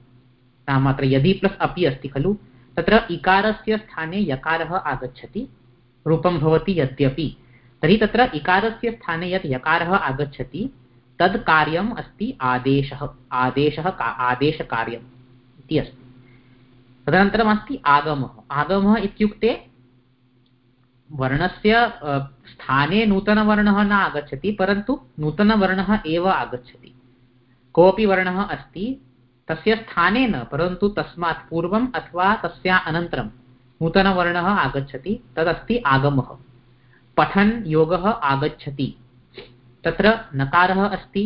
नाम अत्र यदि प्लस् अपि अस्ति खलु, तत्र इकारस्य स्थाने यकारः आगच्छति, रूपं भवति यद्यपि। तर्हि तत्र इकारस्य स्थाने यत् यकारः आगच्छति तद् कार्यम् अस्ति आदेशः आदेशः का, आदेशकार्यम् इति अस्ति। तदनन्तरम् अस्ति आगमः। आगमः इत्युक्ते वर्णस्य स्थाने नूतनवर्णः न आगच्छति, परन्तु नूतनवर्णः एव आगच्छति। कोऽपि वर्णः अस्ति, तस्य स्थाने न, परन्तु तस्मात् पूर्वम् अथवा तस्य अनन्तरं नूतनवर्णः आगच्छति, तदस्ति आगमः। पठन् योगः आगच्छति। तत्र नकारः अस्ति।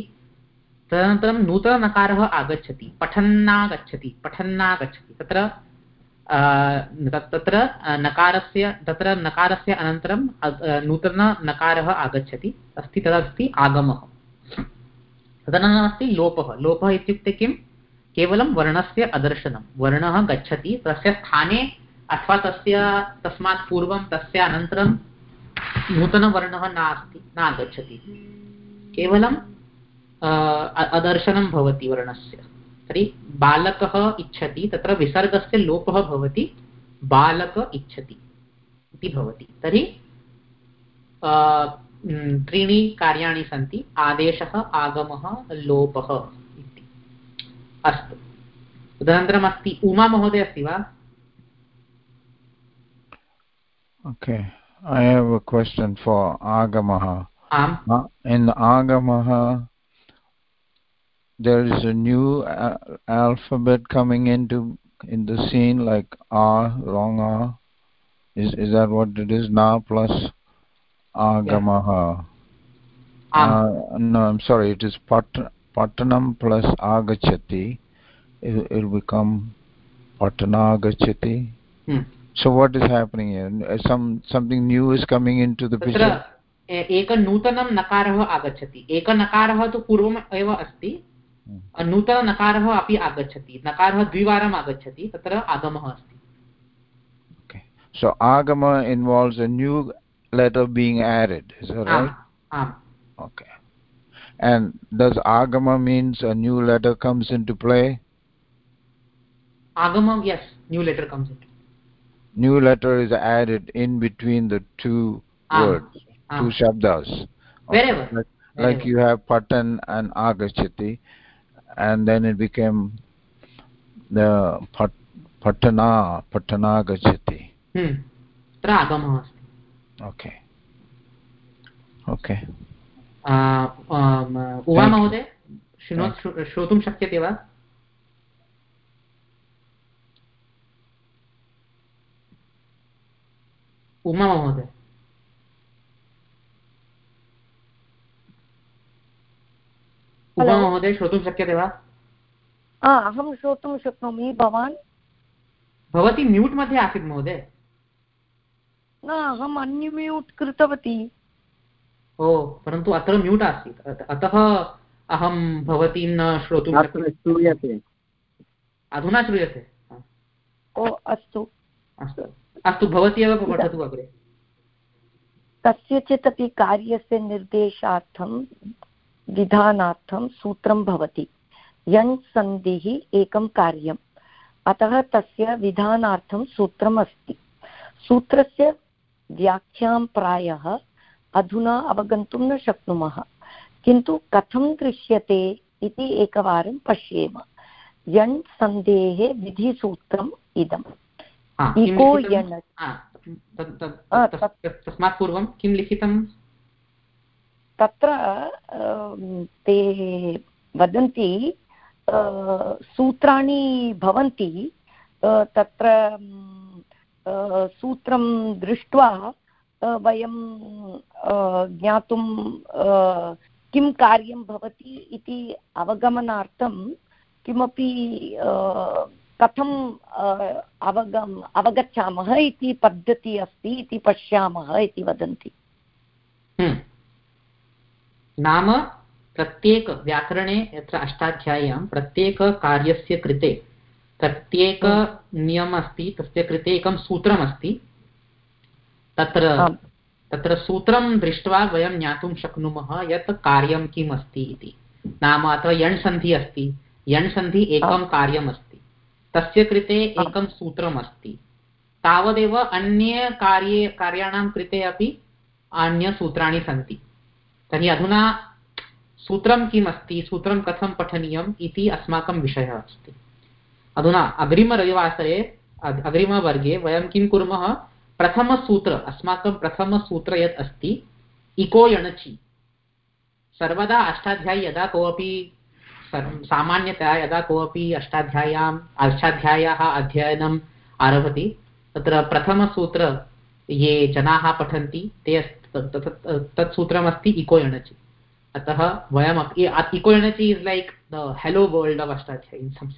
तदनन्तरं नूतननकारः आगच्छति, पठन्नागच्छति पठन्नागच्छति। तत्र तत्र नकारस्य तत्र नकारस्य अनन्तरं नूतननकारः आगच्छति। अस्ति तदस्ति आगमः। तदनन्तरम् अस्ति लोपः। लोपः इत्युक्ते किं? केवलं वर्णस्य अदर्शनं। वर्णः गच्छति, तस्य स्थाने अथवा तस्य, तस्मात् पूर्वं तस्य अनन्तरं नूतनवर्णः नास्ति न आगच्छति केवलं अदर्शनं भवति वर्णस्य। तर्हि बालकः इच्छति तत्र विसर्गस्य लोपः भवति बालक इच्छति इति भवति। तर्हि त्रीणि कार्याणि सन्ति आदेशः आगमः लोपः इति। अस्तु। तदनन्तरम् अस्ति उमा महोदय अस्ति वा? Okay, I have a question for Agamaha. Um. Uh, in Agamaha, there is a new uh, alphabet coming into in the scene, like R, long R. Is is that what it is now? Plus Agamaha. Yeah. Um. Uh, no, I'm sorry. It is Pat Patanam plus Agachati. It will become Patanagachati. Hmm so what is happening here some something new is coming into the picture एक नूतनं नकारः आगच्छति एकनकारः तु पूर्वम् एव अस्ति नूतननकारः अपि आगच्छति नकारः द्विवारम् आगच्छति तत्र आगमः अस्ति okay so agama involves a new letter being added is that right um, okay and does agama means a new letter comes into play agama yes new letter comes into new letter is added in between the two ah, words ah. two shabdas okay. wherever like, wherever. like you have patan and agachati and then it became the pat, patana patana gachati hmm tragamah okay okay Uma महोदय श्रोतुं शक्यते वा उमा महोदय। उमा महोदय श्रोतुं शक्यते वा? अहं श्रोतुं शक्नोमि भवान्? भवती म्यूट् मध्ये आसीत् महोदय। न अहम् अन्यम्यूट् कृतवती। ओ परन्तु अत्र म्यूट् आसीत्। अतः अहं भवतीं न श्रोतुं श्रूयते। अधुना श्रूयते। ओ अस्तु। अस्तु। अस्तु भवती एव पठतु अग्रे। कस्यचित् अपि कार्यस्य निर्देशार्थं विधानार्थं सूत्रं भवति। यण् सन्धिः एकं कार्यम्। अतः तस्य विधानार्थं सूत्रम् अस्ति। सूत्रस्य व्याख्यां प्रायः अधुना अवगन्तुं न शक्नुमः। किन्तु कथं दृश्यते इति एकवारं पश्येम। यण् सन्धेः विधिसूत्रम् इदम्। इको तस्मात् पूर्वं किं लिखितं? तत्र ते वदन्ति सूत्राणि भवन्ति तत्र सूत्रं दृष्ट्वा वयं ज्ञातुं किं कार्यं भवति इति अवगमनार्थं किमपि कथम् अवगम् अवगच्छामः इति पद्धतिः अस्ति इति पश्यामः इति वदन्ति। हम्म। नाम प्रत्येकव्याकरणे यत्र अष्टाध्याय्यां प्रत्येककार्यस्य कृते प्रत्येकनियमः अस्ति तस्य कृते एकं सूत्रमस्ति। तत्र तत्र सूत्रं दृष्ट्वा वयं ज्ञातुं शक्नुमः यत् कार्यं किम् अस्ति इति। नाम अथवा यण् सन्धिः अस्ति। यण् सन्धिः एकं कार्यमस्ति। तस्य कृते एकं सूत्रम् अस्ति तावदेव अन्यकार्ये कार्याणां कृते अपि अन्यसूत्राणि सन्ति। तर्हि अधुना सूत्रं किम् अस्ति सूत्रं कथं पठनीयम् इति अस्माकं विषयः अस्ति। अधुना अग्रिमरविवासरे अग्रिमवर्गे वयं किं कुर्मः? प्रथमसूत्र अस्माकं प्रथमसूत्र यत् अस्ति इको यणचि। सर्वदा अष्टाध्यायी यदा कोऽपि सामान्यतया यदा कोऽपि अष्टाध्याय्याम् अष्टाध्याय्याः अध्ययनम् आरभति तत्र प्रथमसूत्र ये जनाः पठन्ति ते तत् सूत्रमस्ति इको यणचि अतः वयम् इको यणचि is like the hello world of Ashtadhyayi in sum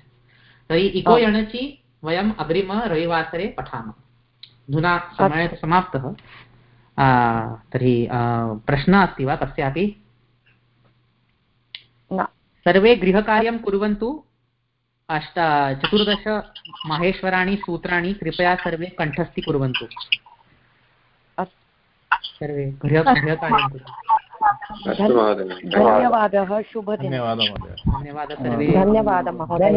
तर्हि इको यणचि वयम् अग्रिम रविवासरे पठामः। अधुना समयः समाप्तः। तर्हि प्रश्नः अस्ति वा कस्यापि सर्वे गृहकार्यं कुर्वन्तु। अष्ट चतुर्दश माहेश्वराणि सूत्राणि कृपया सर्वे कण्ठस्थीकुर्वन्तु सर्वे गृहकार्यं धन्यवादः शुभदिनं धन्यवादः सर्वे। धन्यवादः महोदय।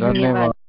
धन्यवादः।